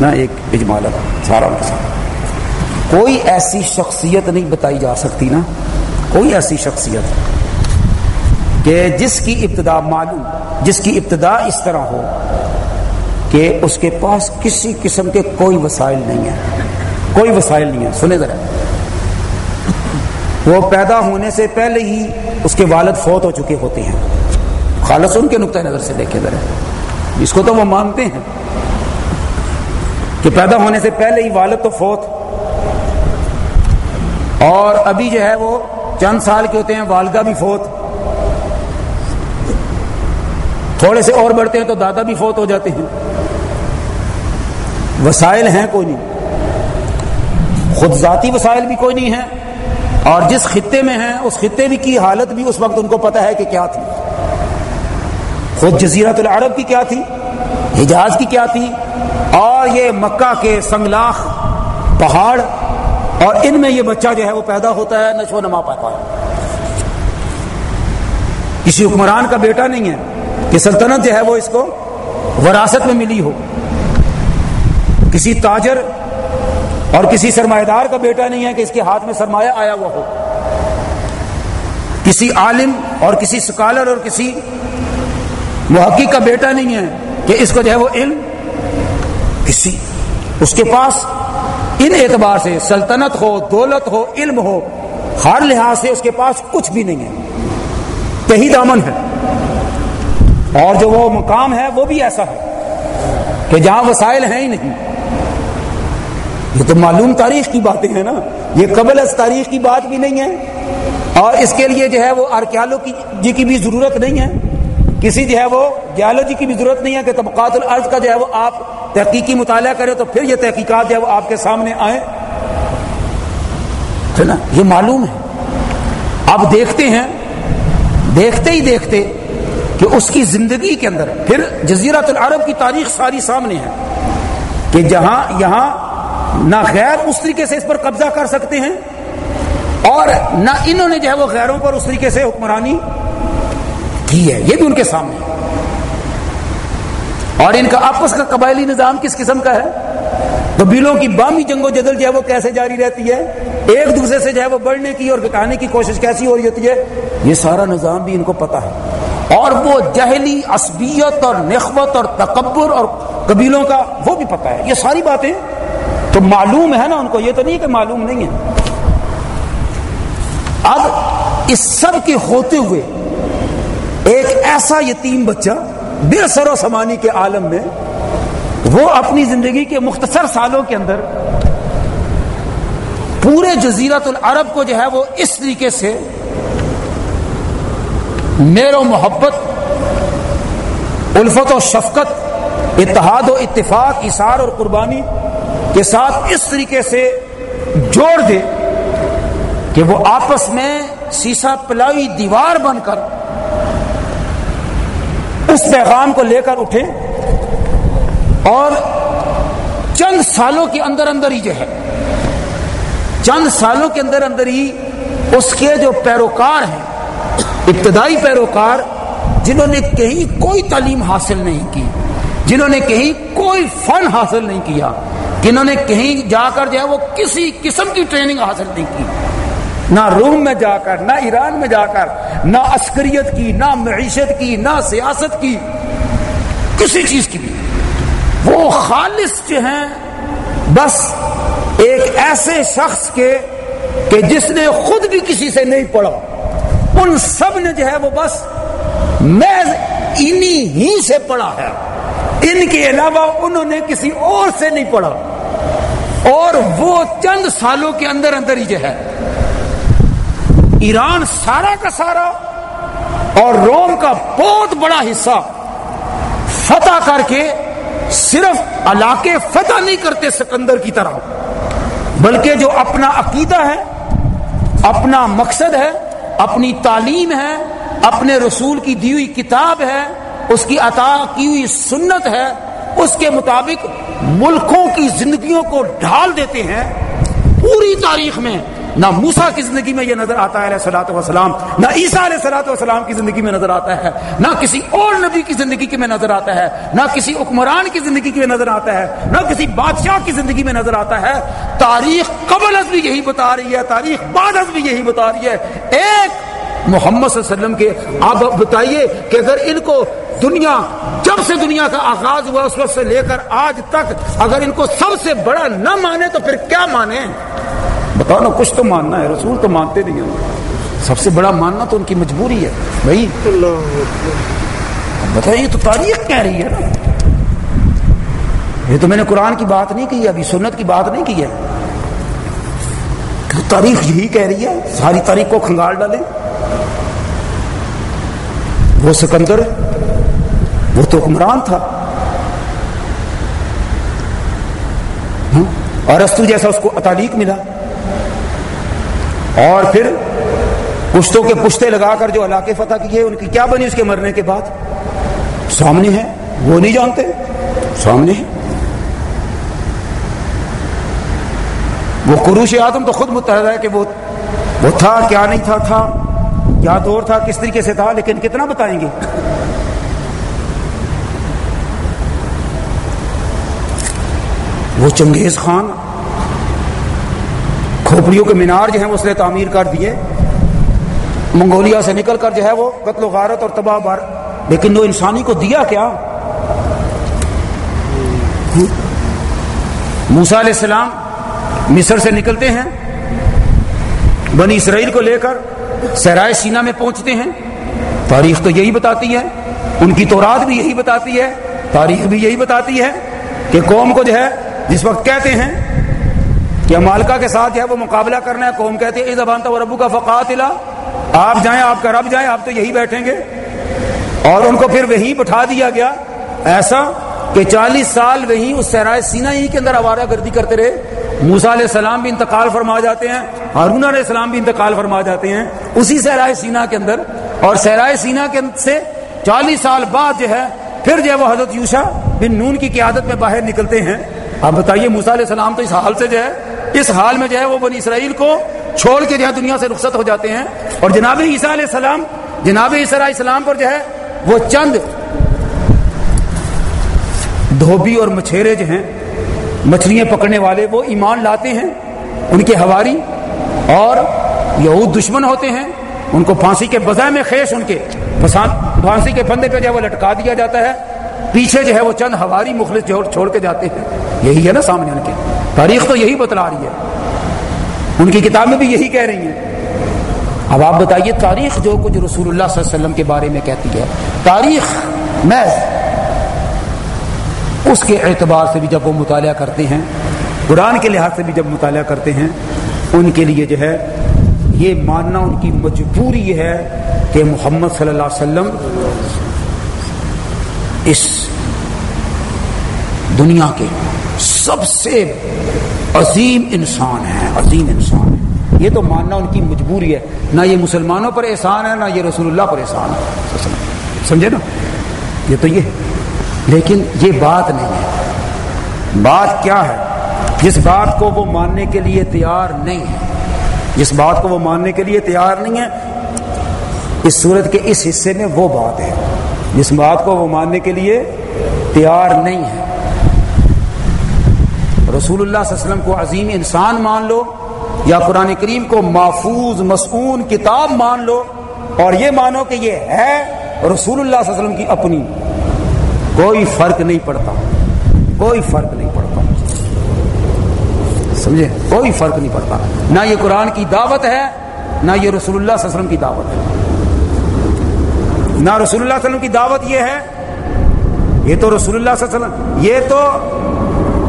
نا ایک اجمال سارا ان کے ساتھ۔ کوئی ایسی شخصیت نہیں بتائی جا سکتی نا کوئی ایسی شخصیت کہ جس کی ابتدا معلوم، جس کی ابتدا اس طرح ہو کہ اس کے پاس کسی قسم کے کوئی وسائل نہیں ہے کوئی وسائل نہیں ہے سنے ذرا۔ وہ پیدا ہونے سے پہلے ہی اس کے والد فوت ہو چکے ہوتے ہیں۔ خالص ان کے نقطۂ نظر سے دیکھے ذرا۔ اس کو تو وہ مانتے ہیں کہ پیدا ہونے سے پہلے ہی والد تو فوت۔ اور ابھی جو ہے وہ چند سال کے ہوتے ہیں، والدہ بھی فوت۔ تھوڑے سے اور بڑھتے ہیں تو دادا بھی فوت ہو جاتے ہیں۔ وسائل ہیں کوئی نہیں۔ خود ذاتی وسائل بھی کوئی نہیں ہے اور جس خطے میں ہیں، اس خطے بھی کی حالت بھی اس وقت ان کو پتا ہے کہ کیا تھی۔ خود جزیرت العرب کی کیا تھی، حجاز کی کیا تھی، اور یہ مکہ کے سنگلاخ پہاڑ اور ان میں یہ بچہ جو ہے وہ پیدا ہوتا ہے نشو نما پاتا ہے کسی حکمران کا بیٹا نہیں ہے۔ کہ سلطنت جو ہے وہ اس کو وراثت میں ملی ہو۔ کسی تاجر اور کسی سرمایہ دار کا بیٹا نہیں ہے کہ اس کے ہاتھ میں سرمایہ آیا ہوا ہو۔ کسی عالم اور کسی سکالر اور کسی محقق کا بیٹا نہیں ہے کہ اس کو جو ہے وہ علم کسی اس کے پاس ان اعتبار سے سلطنت ہو، دولت ہو، علم ہو، ہر لحاظ سے اس کے پاس کچھ بھی نہیں ہے۔ کہیں دامن ہے۔ اور جو وہ مقام ہے، وہ بھی ایسا ہے کہ جہاں وسائل ہیں ہی نہیں۔ یہ تو معلوم تاریخ کی باتیں ہیں نا۔ یہ قبل از تاریخ کی بات بھی نہیں ہے۔ اور اس کے لیے جو ہے وہ آرکیالوجی جی کی بھی ضرورت نہیں ہے۔ کسی جو ہے وہ جیالوجی کی بھی ضرورت نہیں ہے کہ طبقات الارض کا جو ہے وہ آپ تحقیقی مطالعہ کریں تو پھر یہ تحقیقات جو ہے وہ آپ کے سامنے آئیں۔ نا، یہ معلوم ہے۔ اب دیکھتے ہیں، دیکھتے ہی دیکھتے کہ اس کی زندگی کے اندر، پھر جزیرت العرب کی تاریخ ساری سامنے ہے کہ جہاں، یہاں نہ غیر اس طریقے سے اس پر قبضہ کر سکتے ہیں اور نہ انہوں نے جو ہے وہ غیروں پر اس طریقے سے حکمرانی کی ہے۔ یہ بھی ان کے سامنے اور ان کا آپس کا قبائلی نظام کس قسم کا ہے؟ قبیلوں کی بامی جنگ و جدل جو ہے وہ کیسے جاری رہتی ہے؟ ایک دوسرے سے جو ہے وہ بڑھنے کی اور بکانے کی کوشش کیسی ہو رہی ہوتی ہے؟ یہ سارا نظام بھی ان کو پتا ہے۔ اور وہ جہلی، عصبیت اور نخوت اور تکبر اور قبیلوں کا وہ بھی پتا ہے۔ یہ ساری باتیں تو معلوم ہے نا ان کو، یہ تو نہیں کہ معلوم نہیں ہے۔ اب اس سب کے ہوتے ہوئے ایک ایسا یتیم بچہ بے سر و سمانی کے عالم میں، وہ اپنی زندگی کے مختصر سالوں کے اندر پورے جزیرت العرب کو جو ہے وہ اس طریقے سے میر و محبت، الفت و شفقت، اتحاد و اتفاق اشار اور قربانی کے ساتھ اس طریقے سے جوڑ دے کہ وہ آپس میں سیسا پلائی دیوار بن کر اس پیغام کو لے کر اٹھے اور چند سالوں کے اندر اندر ہی جو ہے، چند سالوں کے اندر اندر ہی اس کے جو پیروکار ہیں، ابتدائی پیروکار، جنہوں نے کہیں کوئی تعلیم حاصل نہیں کی، جنہوں نے کہیں کوئی فن حاصل نہیں کیا، جنہوں نے کہیں جا کر جو ہے وہ کسی قسم کی ٹریننگ حاصل نہیں کی۔ نہ روم میں جا کر، نہ ایران میں جا کر نہ عسکریت کی، نہ معیشت کی، نہ سیاست کی، کسی چیز کی بھی۔ وہ خالص جو ہیں، بس ایک ایسے شخص کے، کہ جس نے خود بھی کسی سے نہیں پڑھا۔ ان سب نے جو ہے وہ بس محض انہی ہی سے پڑھا ہے۔ ان کے علاوہ انہوں نے کسی اور سے نہیں پڑھا۔ اور وہ چند سالوں کے اندر اندر ہی جو ہے ایران سارا کا سارا اور روم کا بہت بڑا حصہ فتح کر کے صرف علاقے فتح نہیں کرتے سکندر کی طرح، بلکہ جو اپنا عقیدہ ہے، اپنا مقصد ہے، اپنی تعلیم ہے، اپنے رسول کی دی ہوئی کتاب ہے، اس کی عطا کی ہوئی سنت ہے، اس کے مطابق ملکوں کی زندگیوں کو ڈھال دیتے ہیں۔ پوری تاریخ میں نہ موسا کی زندگی میں یہ نظر آتا ہے علیہ سلاۃ وسلام نہ عیسیٰ علیہ سلاۃ وسلام کی زندگی میں نظر آتا ہے، نہ کسی اور نبی کی زندگی کے میں نظر آتا ہے، نہ کسی حکمران کی زندگی کے نظر آتا ہے، نہ کسی بادشاہ کی زندگی میں نظر آتا ہے۔ تاریخ قبل از بھی یہی بتا رہی ہے، تاریخ بعد از بھی یہی بتا رہی ہے۔ ایک محمد صلی اللہ علیہ وسلم کے، آپ بتائیے کہ اگر ان کو دنیا، جب سے دنیا کا آغاز ہوا، اس وقت سے لے کر آج تک اگر ان کو سب سے بڑا نہ مانے تو پھر کیا مانے؟ بتاؤ نا کچھ تو ماننا ہے رسول تو مانتے نہیں ہیں۔ سب سے بڑا ماننا تو ان کی مجبوری ہے۔ بھائی بتائیے تو تاریخ کہہ رہی ہے نا۔ یہ تو میں نے قرآن کی بات نہیں کی ابھی سنت کی بات نہیں کی ہے۔ تاریخ یہی کہہ رہی ہے؟ ساری تاریخ کو کھنگال ڈالے وہ سکندر وہ تو حکمران تھا۔ اور استو جیسا اس کو اتالیق ملا۔ اور پھر پشتوں کے پشتے لگا کر جو علاقے فتح کیے، ان کی کیا بنی اس کے مرنے کے بعد؟ سامنے ہے، وہ نہیں جانتے۔ سامنے ہے۔ وہ قروش آدم تو خود متحد ہے کہ وہ وہ تھا، کیا نہیں تھا تھا۔ کیا دور تھا، کس طریقے سے تھا، لیکن کتنا بتائیں گے؟ وہ چنگیز خان کھوپڑیوں کے مینار جو ہیں اس نے تعمیر کر دیے۔ منگولیا سے نکل کر جو ہے وہ قتل و غارت اور تباہ بار۔ لیکن وہ انسانی کو دیا کیا؟ موسا علیہ السلام مصر سے نکلتے ہیں۔ بنی اسرائیل کو لے کر سہرائے سینا میں پہنچتے ہیں۔ تاریخ تو یہی بتاتی ہے۔ ان کی تورات بھی یہی بتاتی ہے۔ تاریخ بھی یہی بتاتی ہے کہ قوم کو جو ہے جس وقت کہتے ہیں کہ مالکا کے ساتھ ہے وہ مقابلہ کرنا ہے قوم کہتے ہیں زبان تو ربو کا فقات آپ جائیں، آپ کا رب جائیں، آپ تو یہی بیٹھیں گے۔ اور ان کو پھر وہی بٹھا دیا گیا۔ ایسا کہ چالیس سال وہی اس سہرائے سینا ہی کے اندر آوارہ گردی کرتے رہے۔ موسا علیہ السلام بھی انتقال فرما جاتے ہیں، ہارون علیہ السلام بھی انتقال فرما جاتے ہیں۔ اسی سہرائے سینا کے اندر۔ اور سہرائے سینا کے سے چالیس سال بعد جو ہے، پھر جو ہے وہ حضرت یوشا بن نون کی قیادت میں باہر نکلتے ہیں۔ اب بتائیے موسا علیہ السلام تو اس حال سے جو ہے اس حال میں جو ہے وہ بنی اسرائیل کو چھوڑ کے جو ہے دنیا سے رخصت ہو جاتے ہیں اور جناب عیسیٰ علیہ السلام، جناب عیسیٰ علیہ السلام پر جو ہے وہ چند دھوبی اور مچھیرے جو ہیں، مچھلیاں پکڑنے والے وہ ایمان لاتے ہیں، ان کے ہواری اور یہود دشمن ہوتے ہیں، ان کو پھانسی کے بجائے میں خیش ان کے پھانسی کے پندے پہ جو ہے وہ لٹکا دیا جاتا ہے، پیچھے جو ہے وہ چند ہواری مخلص چھوڑ کے جاتے ہیں۔ یہی ہے نا سامنے ان کے۔ تاریخ تو یہی بتلا رہی ہے۔ ان کی کتابیں بھی یہی کہہ رہی ہیں۔ اب آپ بتائیے تاریخ جو کچھ رسول اللہ صلی اللہ علیہ وسلم کے بارے میں کہتی ہے، تاریخ میں اس کے اعتبار سے بھی جب وہ مطالعہ کرتے ہیں، قرآن کے لحاظ سے بھی جب مطالعہ کرتے ہیں، ان کے لیے جو ہے، یہ ماننا ان کی مجبوری ہے کہ محمد صلی اللہ علیہ وسلم اس دنیا کے سب سے عظیم انسان ہے، عظیم انسان ہے۔ یہ تو ماننا ان کی مجبوری ہے۔ نہ یہ مسلمانوں پر احسان ہے، نہ یہ رسول اللہ پر احسان ہے۔ سمجھے نا؟ یہ تو یہ لیکن یہ بات نہیں ہے۔ بات کیا ہے؟ جس بات کو وہ ماننے کے لیے تیار نہیں ہے۔ جس بات کو وہ ماننے کے لیے تیار نہیں ہے، اس صورت کے اس حصے میں وہ بات ہے۔ جس بات کو وہ ماننے کے لیے تیار نہیں ہے۔ رسول اللہ صلی اللہ علیہ وسلم کو عظیم انسان مان لو، یا قرآن کریم کو محفوظ مسعون کتاب مان لو، اور یہ مانو کہ یہ ہے رسول اللہ صلی اللہ علیہ وسلم کی اپنی۔ کوئی فرق نہیں پڑتا۔ کوئی فرق نہیں پڑتا۔ سمجھے؟ کوئی فرق نہیں پڑتا۔ نہ یہ قرآن کی دعوت ہے، نہ یہ رسول اللہ صلی اللہ علیہ وسلم کی دعوت ہے۔ نہ رسول اللہ صلی اللہ علیہ وسلم کی دعوت یہ ہے، یہ تو رسول اللہ صلی اللہ علیہ وسلم، یہ تو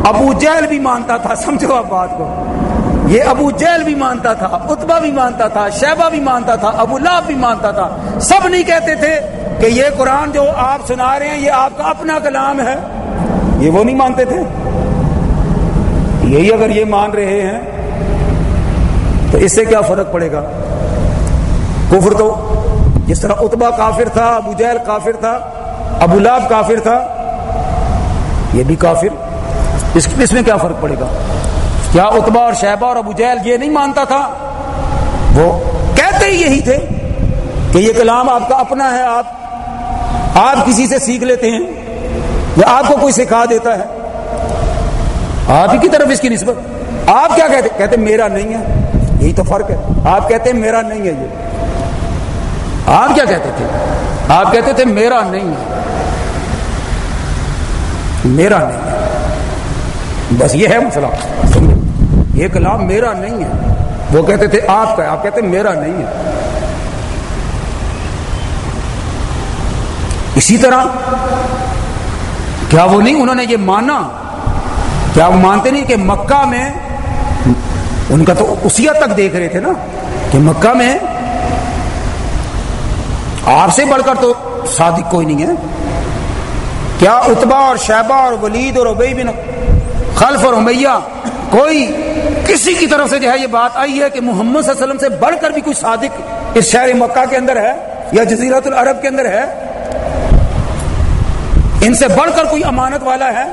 ابو جہل بھی مانتا تھا، سمجھو آپ بات کو۔ یہ ابو جہل بھی مانتا تھا اتبا بھی مانتا تھا شہبہ بھی مانتا تھا، ابو لاب بھی مانتا تھا۔ سب نہیں کہتے تھے کہ یہ قرآن جو آپ سنا رہے ہیں، یہ آپ کا اپنا کلام ہے۔ یہ وہ نہیں مانتے تھے۔ یہی اگر یہ مان رہے ہیں، تو اس سے کیا فرق پڑے گا؟ کفر تو جس طرح اتبا کافر تھا، ابو جہل کافر تھا، ابو لاب کافر تھا، یہ بھی کافر۔ اس اس میں کیا فرق پڑے گا؟ کیا اتبا اور شہبہ اور ابو جہل یہ نہیں مانتا تھا؟ وہ کہتے ہی یہی تھے کہ یہ کلام آپ کا اپنا ہے، آپ آپ کسی سے سیکھ لیتے ہیں یا آپ کو کوئی سکھا دیتا ہے۔ آپ ہی کی طرف اس کی نسبت۔ آپ کیا کہتے؟ کہتے میرا نہیں ہے۔ یہی تو فرق ہے۔ آپ کہتے ہیں میرا نہیں ہے یہ۔ آپ کیا کہتے تھے؟ آپ کہتے تھے میرا نہیں ہے۔ میرا نہیں۔ ہے بس یہ ہے مسئلہ۔ یہ کلام میرا نہیں ہے۔ وہ کہتے تھے آپ کا آپ کہتے ہیں میرا نہیں ہے۔ اسی طرح کیا وہ نہیں انہوں نے یہ مانا؟ کیا وہ مانتے نہیں کہ مکہ میں ان کا تو اسی تک دیکھ رہے تھے نا کہ مکہ میں آپ سے بڑھ کر تو صادق کوئی نہیں ہے۔ کیا اتبا اور شہبہ اور ولید اور ابئی بن خلف اور امیہ، کوئی کسی کی طرف سے جو ہے یہ بات آئی ہے کہ محمد صلی اللہ علیہ وسلم سے بڑھ کر بھی کوئی صادق اس شہر مکہ کے اندر ہے یا جزیرت العرب کے اندر ہے؟ ان سے بڑھ کر کوئی امانت والا ہے؟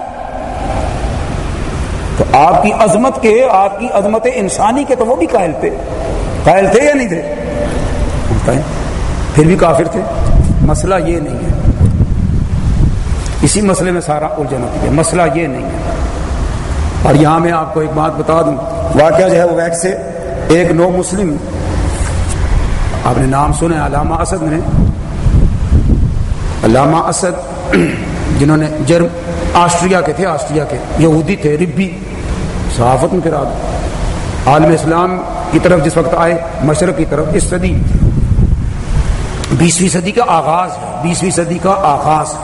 تو آپ کی عظمت کے، آپ کی عظمت انسانی کے تو وہ بھی قائل تھے۔ قائل تھے یا نہیں تھے؟ پھر بھی کافر تھے۔ مسئلہ یہ نہیں ہے۔ اسی مسئلے میں سارا الجھن ہوتی ہے مسئلہ یہ نہیں ہے۔ اور یہاں میں آپ کو ایک بات بتا دوں۔ واقعہ جو ہے وہ ویک سے ایک نو مسلم آپ نے نام سنا علامہ اسد نے۔ علامہ اسد جنہوں نے جرم آسٹریا کے تھے، آسٹریا کے یہودی تھے، ربی صحافت میں پھر عالم اسلام کی طرف جس وقت آئے، مشرق کی طرف، اس صدی، بیسویں صدی کا آغاز ہے، بیسویں صدی کا آغاز۔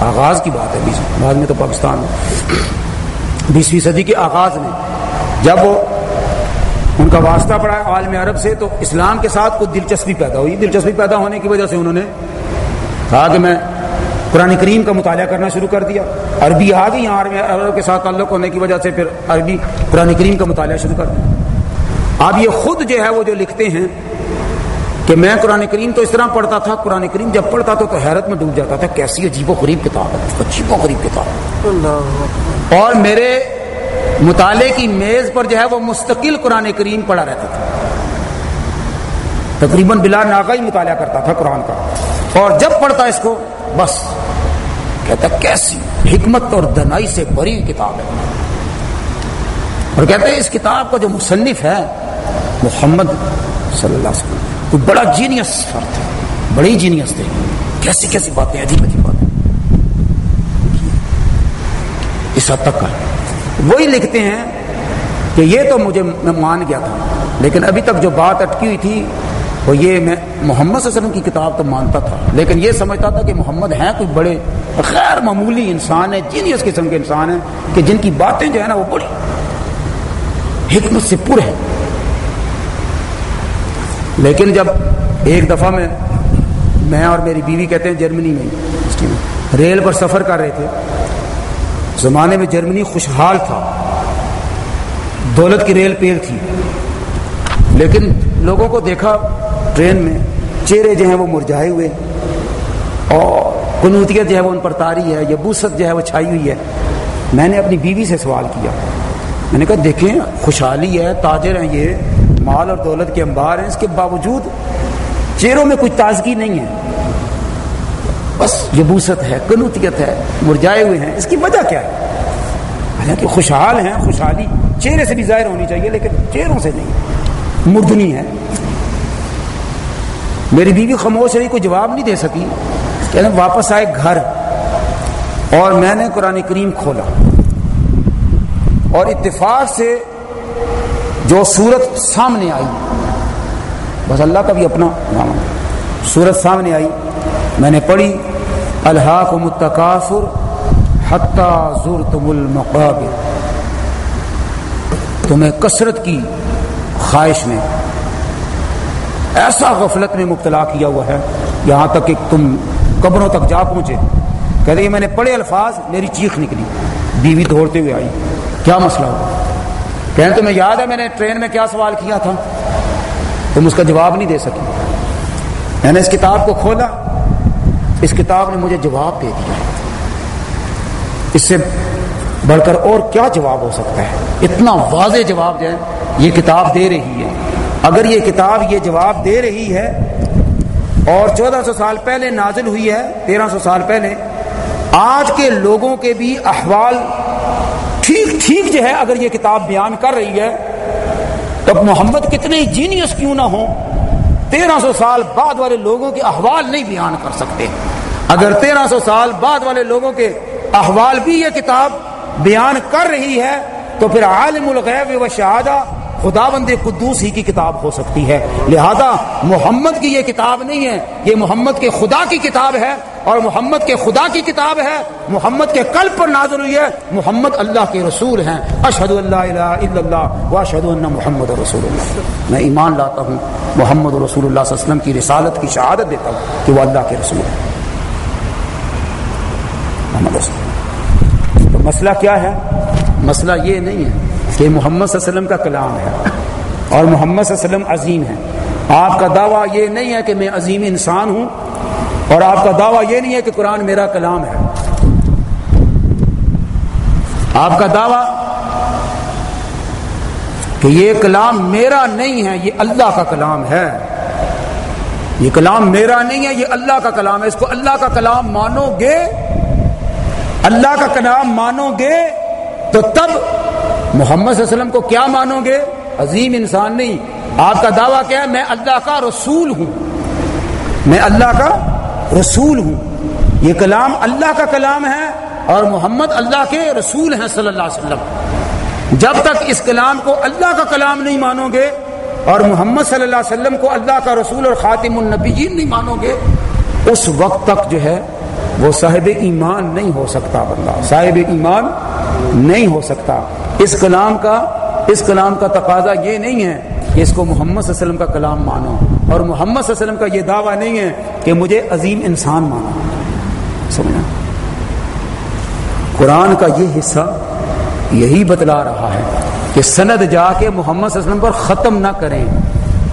آغاز کی بات ہے بعد میں تو پاکستان۔ میں بیسویں صدی کے آغاز میں جب وہ ان کا واسطہ پڑا عالم عرب سے، تو اسلام کے ساتھ کچھ دلچسپی پیدا ہوئی۔ دلچسپی پیدا ہونے کی وجہ سے انہوں نے کہا کہ میں قرآن کریم کا مطالعہ کرنا شروع کر دیا۔ عربی آ گئی عالم عرب کے ساتھ تعلق ہونے کی وجہ سے پھر عربی قرآن کریم کا مطالعہ شروع کر دیا۔ اب یہ خود جو ہے وہ جو لکھتے ہیں کہ میں قرآن کریم تو اس طرح پڑھتا تھا، قرآن کریم جب پڑھتا تھا تو حیرت میں ڈوب جاتا تھا۔ کیسی عجیب و غریب کتاب ہے، عجیب و غریب کتاب اور میرے مطالعے کی میز پر جو ہے وہ مستقل قرآن کریم پڑھا رہتا تھا۔ تقریباً بلا ناگا ہی مطالعہ کرتا تھا قرآن کا۔ اور جب پڑھتا اس کو، بس کہتا کیسی حکمت اور دنائی سے بری کتاب ہے۔ اور کہتے ہیں اس کتاب کا جو مصنف ہے محمد صلی اللہ علیہ وسلم کوئی بڑا جینیس فرد تھا بڑی جینیس تھے۔ کیسی کیسی باتیں، عجیب عجیب باتیں۔ اس حد تک کا۔ وہی لکھتے ہیں کہ یہ تو مجھے میں مان گیا تھا، لیکن ابھی تک جو بات اٹکی ہوئی تھی، وہ یہ میں محمد صلی اللہ علیہ وسلم کی کتاب تو مانتا تھا۔ لیکن یہ سمجھتا تھا کہ محمد ہیں کوئی بڑے خیر معمولی انسان ہے جینیس قسم کے انسان ہیں، کہ جن کی باتیں جو ہے نا وہ بڑی حکمت سے پر ہے لیکن جب ایک دفعہ میں میں اور میری بیوی کہتے ہیں جرمنی میں ریل پر سفر کر رہے تھے زمانے میں جرمنی خوشحال تھا، دولت کی ریل پیل تھی، لیکن لوگوں کو دیکھا ٹرین میں چہرے جو ہیں وہ مرجھائے ہوئے، اور کنوتیت جو ہے وہ ان پر تاری ہے، یا بوست جو ہے وہ چھائی ہوئی ہے۔ میں نے اپنی بیوی سے سوال کیا، میں نے کہا دیکھیں، خوشحالی ہے، تاجر ہیں یہ، مال اور دولت کے انبار ہیں، اس کے باوجود چہروں میں کچھ تازگی نہیں ہے۔ بس یبوست ہے کنوتیت ہے، مرجائے ہوئے ہیں۔ اس کی وجہ کیا ہے؟ حالانکہ خوشحال ہیں، خوشحالی چہرے سے بھی ظاہر ہونی چاہیے، لیکن چہروں سے نہیں۔ مردنی ہے۔ میری بیوی خاموش رہی، کوئی جواب نہیں دے سکی۔ کہ واپس آئے گھر۔ اور میں نے قرآن کریم کھولا۔ اور اتفاق سے جو صورت سامنے آئی، بس اللہ کا بھی اپنا نام۔ صورت سامنے آئی۔ میں نے پڑھی اللہ کو متقاصر حتیٰ زور المقابر۔ تمہیں کثرت کی خواہش نے ایسا غفلت میں مبتلا کیا ہوا ہے، یہاں تک کہ تم قبروں تک جا پہنچے۔ کہتے ہیں میں نے پڑھے الفاظ، میری چیخ نکلی۔ بیوی دوڑتے ہوئے آئی۔ کیا مسئلہ ہوا؟ کہیں تمہیں یاد ہے میں نے ٹرین میں کیا سوال کیا تھا؟ تم اس کا جواب نہیں دے سکی میں نے اس کتاب کو کھولا۔ اس کتاب نے مجھے جواب دے دیا۔ اس سے بڑھ کر اور کیا جواب ہو سکتا ہے؟ اتنا واضح جواب جو ہے یہ کتاب دے رہی ہے۔ اگر یہ کتاب یہ جواب دے رہی ہے، اور چودہ سو سال پہلے نازل ہوئی ہے، تیرہ سو سال پہلے، آج کے لوگوں کے بھی احوال ٹھیک ٹھیک جو ہے، اگر یہ کتاب بیان کر رہی ہے، تو محمد کتنے جینیس کیوں نہ ہو تیرہ سو سال بعد والے لوگوں کے احوال نہیں بیان کر سکتے۔ اگر تیرہ سو سال بعد والے لوگوں کے احوال بھی یہ کتاب بیان کر رہی ہے، تو پھر عالم الغیب و شہادہ خدا بند قدوس ہی کی کتاب ہو سکتی ہے۔ لہذا محمد کی یہ کتاب نہیں ہے، یہ محمد کے خدا کی کتاب ہے اور محمد کے خدا کی کتاب ہے۔ محمد کے قلب پر نازل ہوئی ہے۔ محمد اللہ کے رسول ہیں۔ اشہد اللہ الہ الا اللہ و اشہد اللہ محمد رسول اللہ۔ میں ایمان لاتا ہوں، محمد رسول اللہ صلی اللہ علیہ وسلم کی رسالت کی شہادت دیتا ہوں کہ وہ اللہ کے رسول ہے محمد رسول تو مسئلہ کیا ہے؟ مسئلہ یہ نہیں ہے کہ محمد صلی اللہ علیہ وسلم کا کلام ہے اور محمد صلی اللہ علیہ وسلم عظیم ہے۔ آپ کا دعویٰ یہ نہیں ہے کہ میں عظیم انسان ہوں اور آپ کا دعویٰ یہ نہیں ہے کہ قرآن میرا کلام ہے۔ آپ کا دعویٰ کہ یہ کلام میرا نہیں ہے، یہ اللہ کا کلام ہے۔ یہ کلام میرا نہیں ہے، یہ اللہ کا کلام ہے۔ اس کو اللہ کا کلام مانو گے اللہ کا کلام مانو گے تو تب محمد صلی اللہ علیہ وسلم کو کیا مانو گے عظیم انسان نہیں۔ آپ کا دعویٰ کیا ہے؟ میں اللہ کا رسول ہوں۔ میں اللہ کا رسول ہوں۔ یہ کلام اللہ کا کلام ہے اور محمد اللہ کے رسول ہیں صلی اللہ علیہ وسلم۔ جب تک اس کلام کو اللہ کا کلام نہیں مانو گے اور محمد صلی اللہ علیہ وسلم کو اللہ کا رسول اور خاتم النبیین نہیں مانو گے اس وقت تک جو ہے وہ صاحب ایمان نہیں ہو سکتا بندہ۔ صاحب ایمان نہیں ہو سکتا۔ اس کلام کا، اس کلام کا تقاضا یہ نہیں ہے کہ اس کو محمد صلی اللہ علیہ وسلم کا کلام مانو۔ اور محمد صلی اللہ علیہ وسلم کا یہ دعویٰ نہیں ہے کہ مجھے عظیم انسان مانو سمجھنا قرآن کا یہ حصہ یہی بتلا رہا ہے کہ سند جا کے محمد صلی اللہ علیہ وسلم پر ختم نہ کریں۔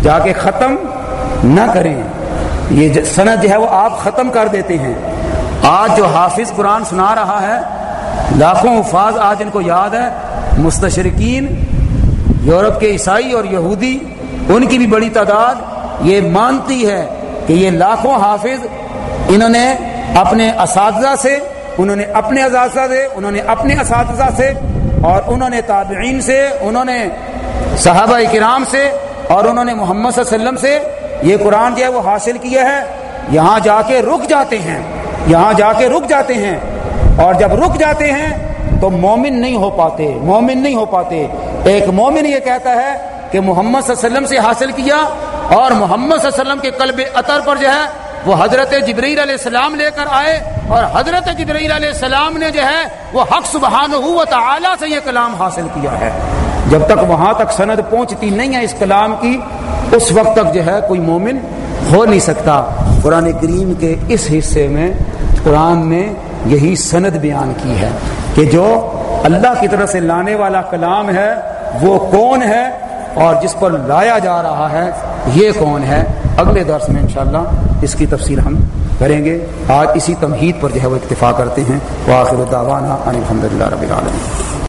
جا کے ختم نہ کریں۔ یہ سند جو ہے وہ آپ ختم کر دیتے ہیں۔ آج جو حافظ قرآن سنا رہا ہے، لاکھوں افاظ آج ان کو یاد ہے، مستشرقین، یورپ کے عیسائی اور یہودی، ان کی بھی بڑی تعداد یہ مانتی ہے کہ یہ لاکھوں حافظ انہوں نے اپنے اساتذہ سے، انہوں نے اپنے اساتذہ سے، انہوں نے اپنے اساتذہ سے اور انہوں نے تابعین سے، انہوں نے صحابہ کرام سے اور انہوں نے محمد صلی اللہ علیہ وسلم سے یہ قرآن جو ہے وہ حاصل کیا ہے، یہاں جا کے رک جاتے ہیں۔ یہاں جا کے رک جاتے ہیں۔ اور جب رک جاتے ہیں تو مومن نہیں ہو پاتے، مومن نہیں ہو پاتے۔ ایک مومن یہ کہتا ہے کہ محمد صلی اللہ علیہ وسلم سے حاصل کیا اور محمد صلی اللہ علیہ وسلم کے قلب اطر پر جو ہے وہ حضرت جبرائیل علیہ السلام لے کر آئے اور حضرت جبرائیل علیہ السلام نے جو ہے وہ حق سبحانہ و تعالی سے یہ کلام حاصل کیا ہے۔ جب تک وہاں تک سند پہنچتی نہیں ہے اس کلام کی، اس وقت تک جو ہے کوئی مومن ہو نہیں سکتا۔ قرآن کریم کے اس حصے میں، قرآن نے یہی سند بیان کی ہے کہ جو اللہ کی طرف سے لانے والا کلام ہے، وہ کون ہے اور جس پر لایا جا رہا ہے، یہ کون ہے۔ اگلے درس میں انشاءاللہ اس کی تفصیل ہم کریں گے۔ آج اسی تمہید پر جو ہے وہ اکتفا کرتے ہیں۔ وہ آخر الداوانہ الحمد للہ رب العالمین۔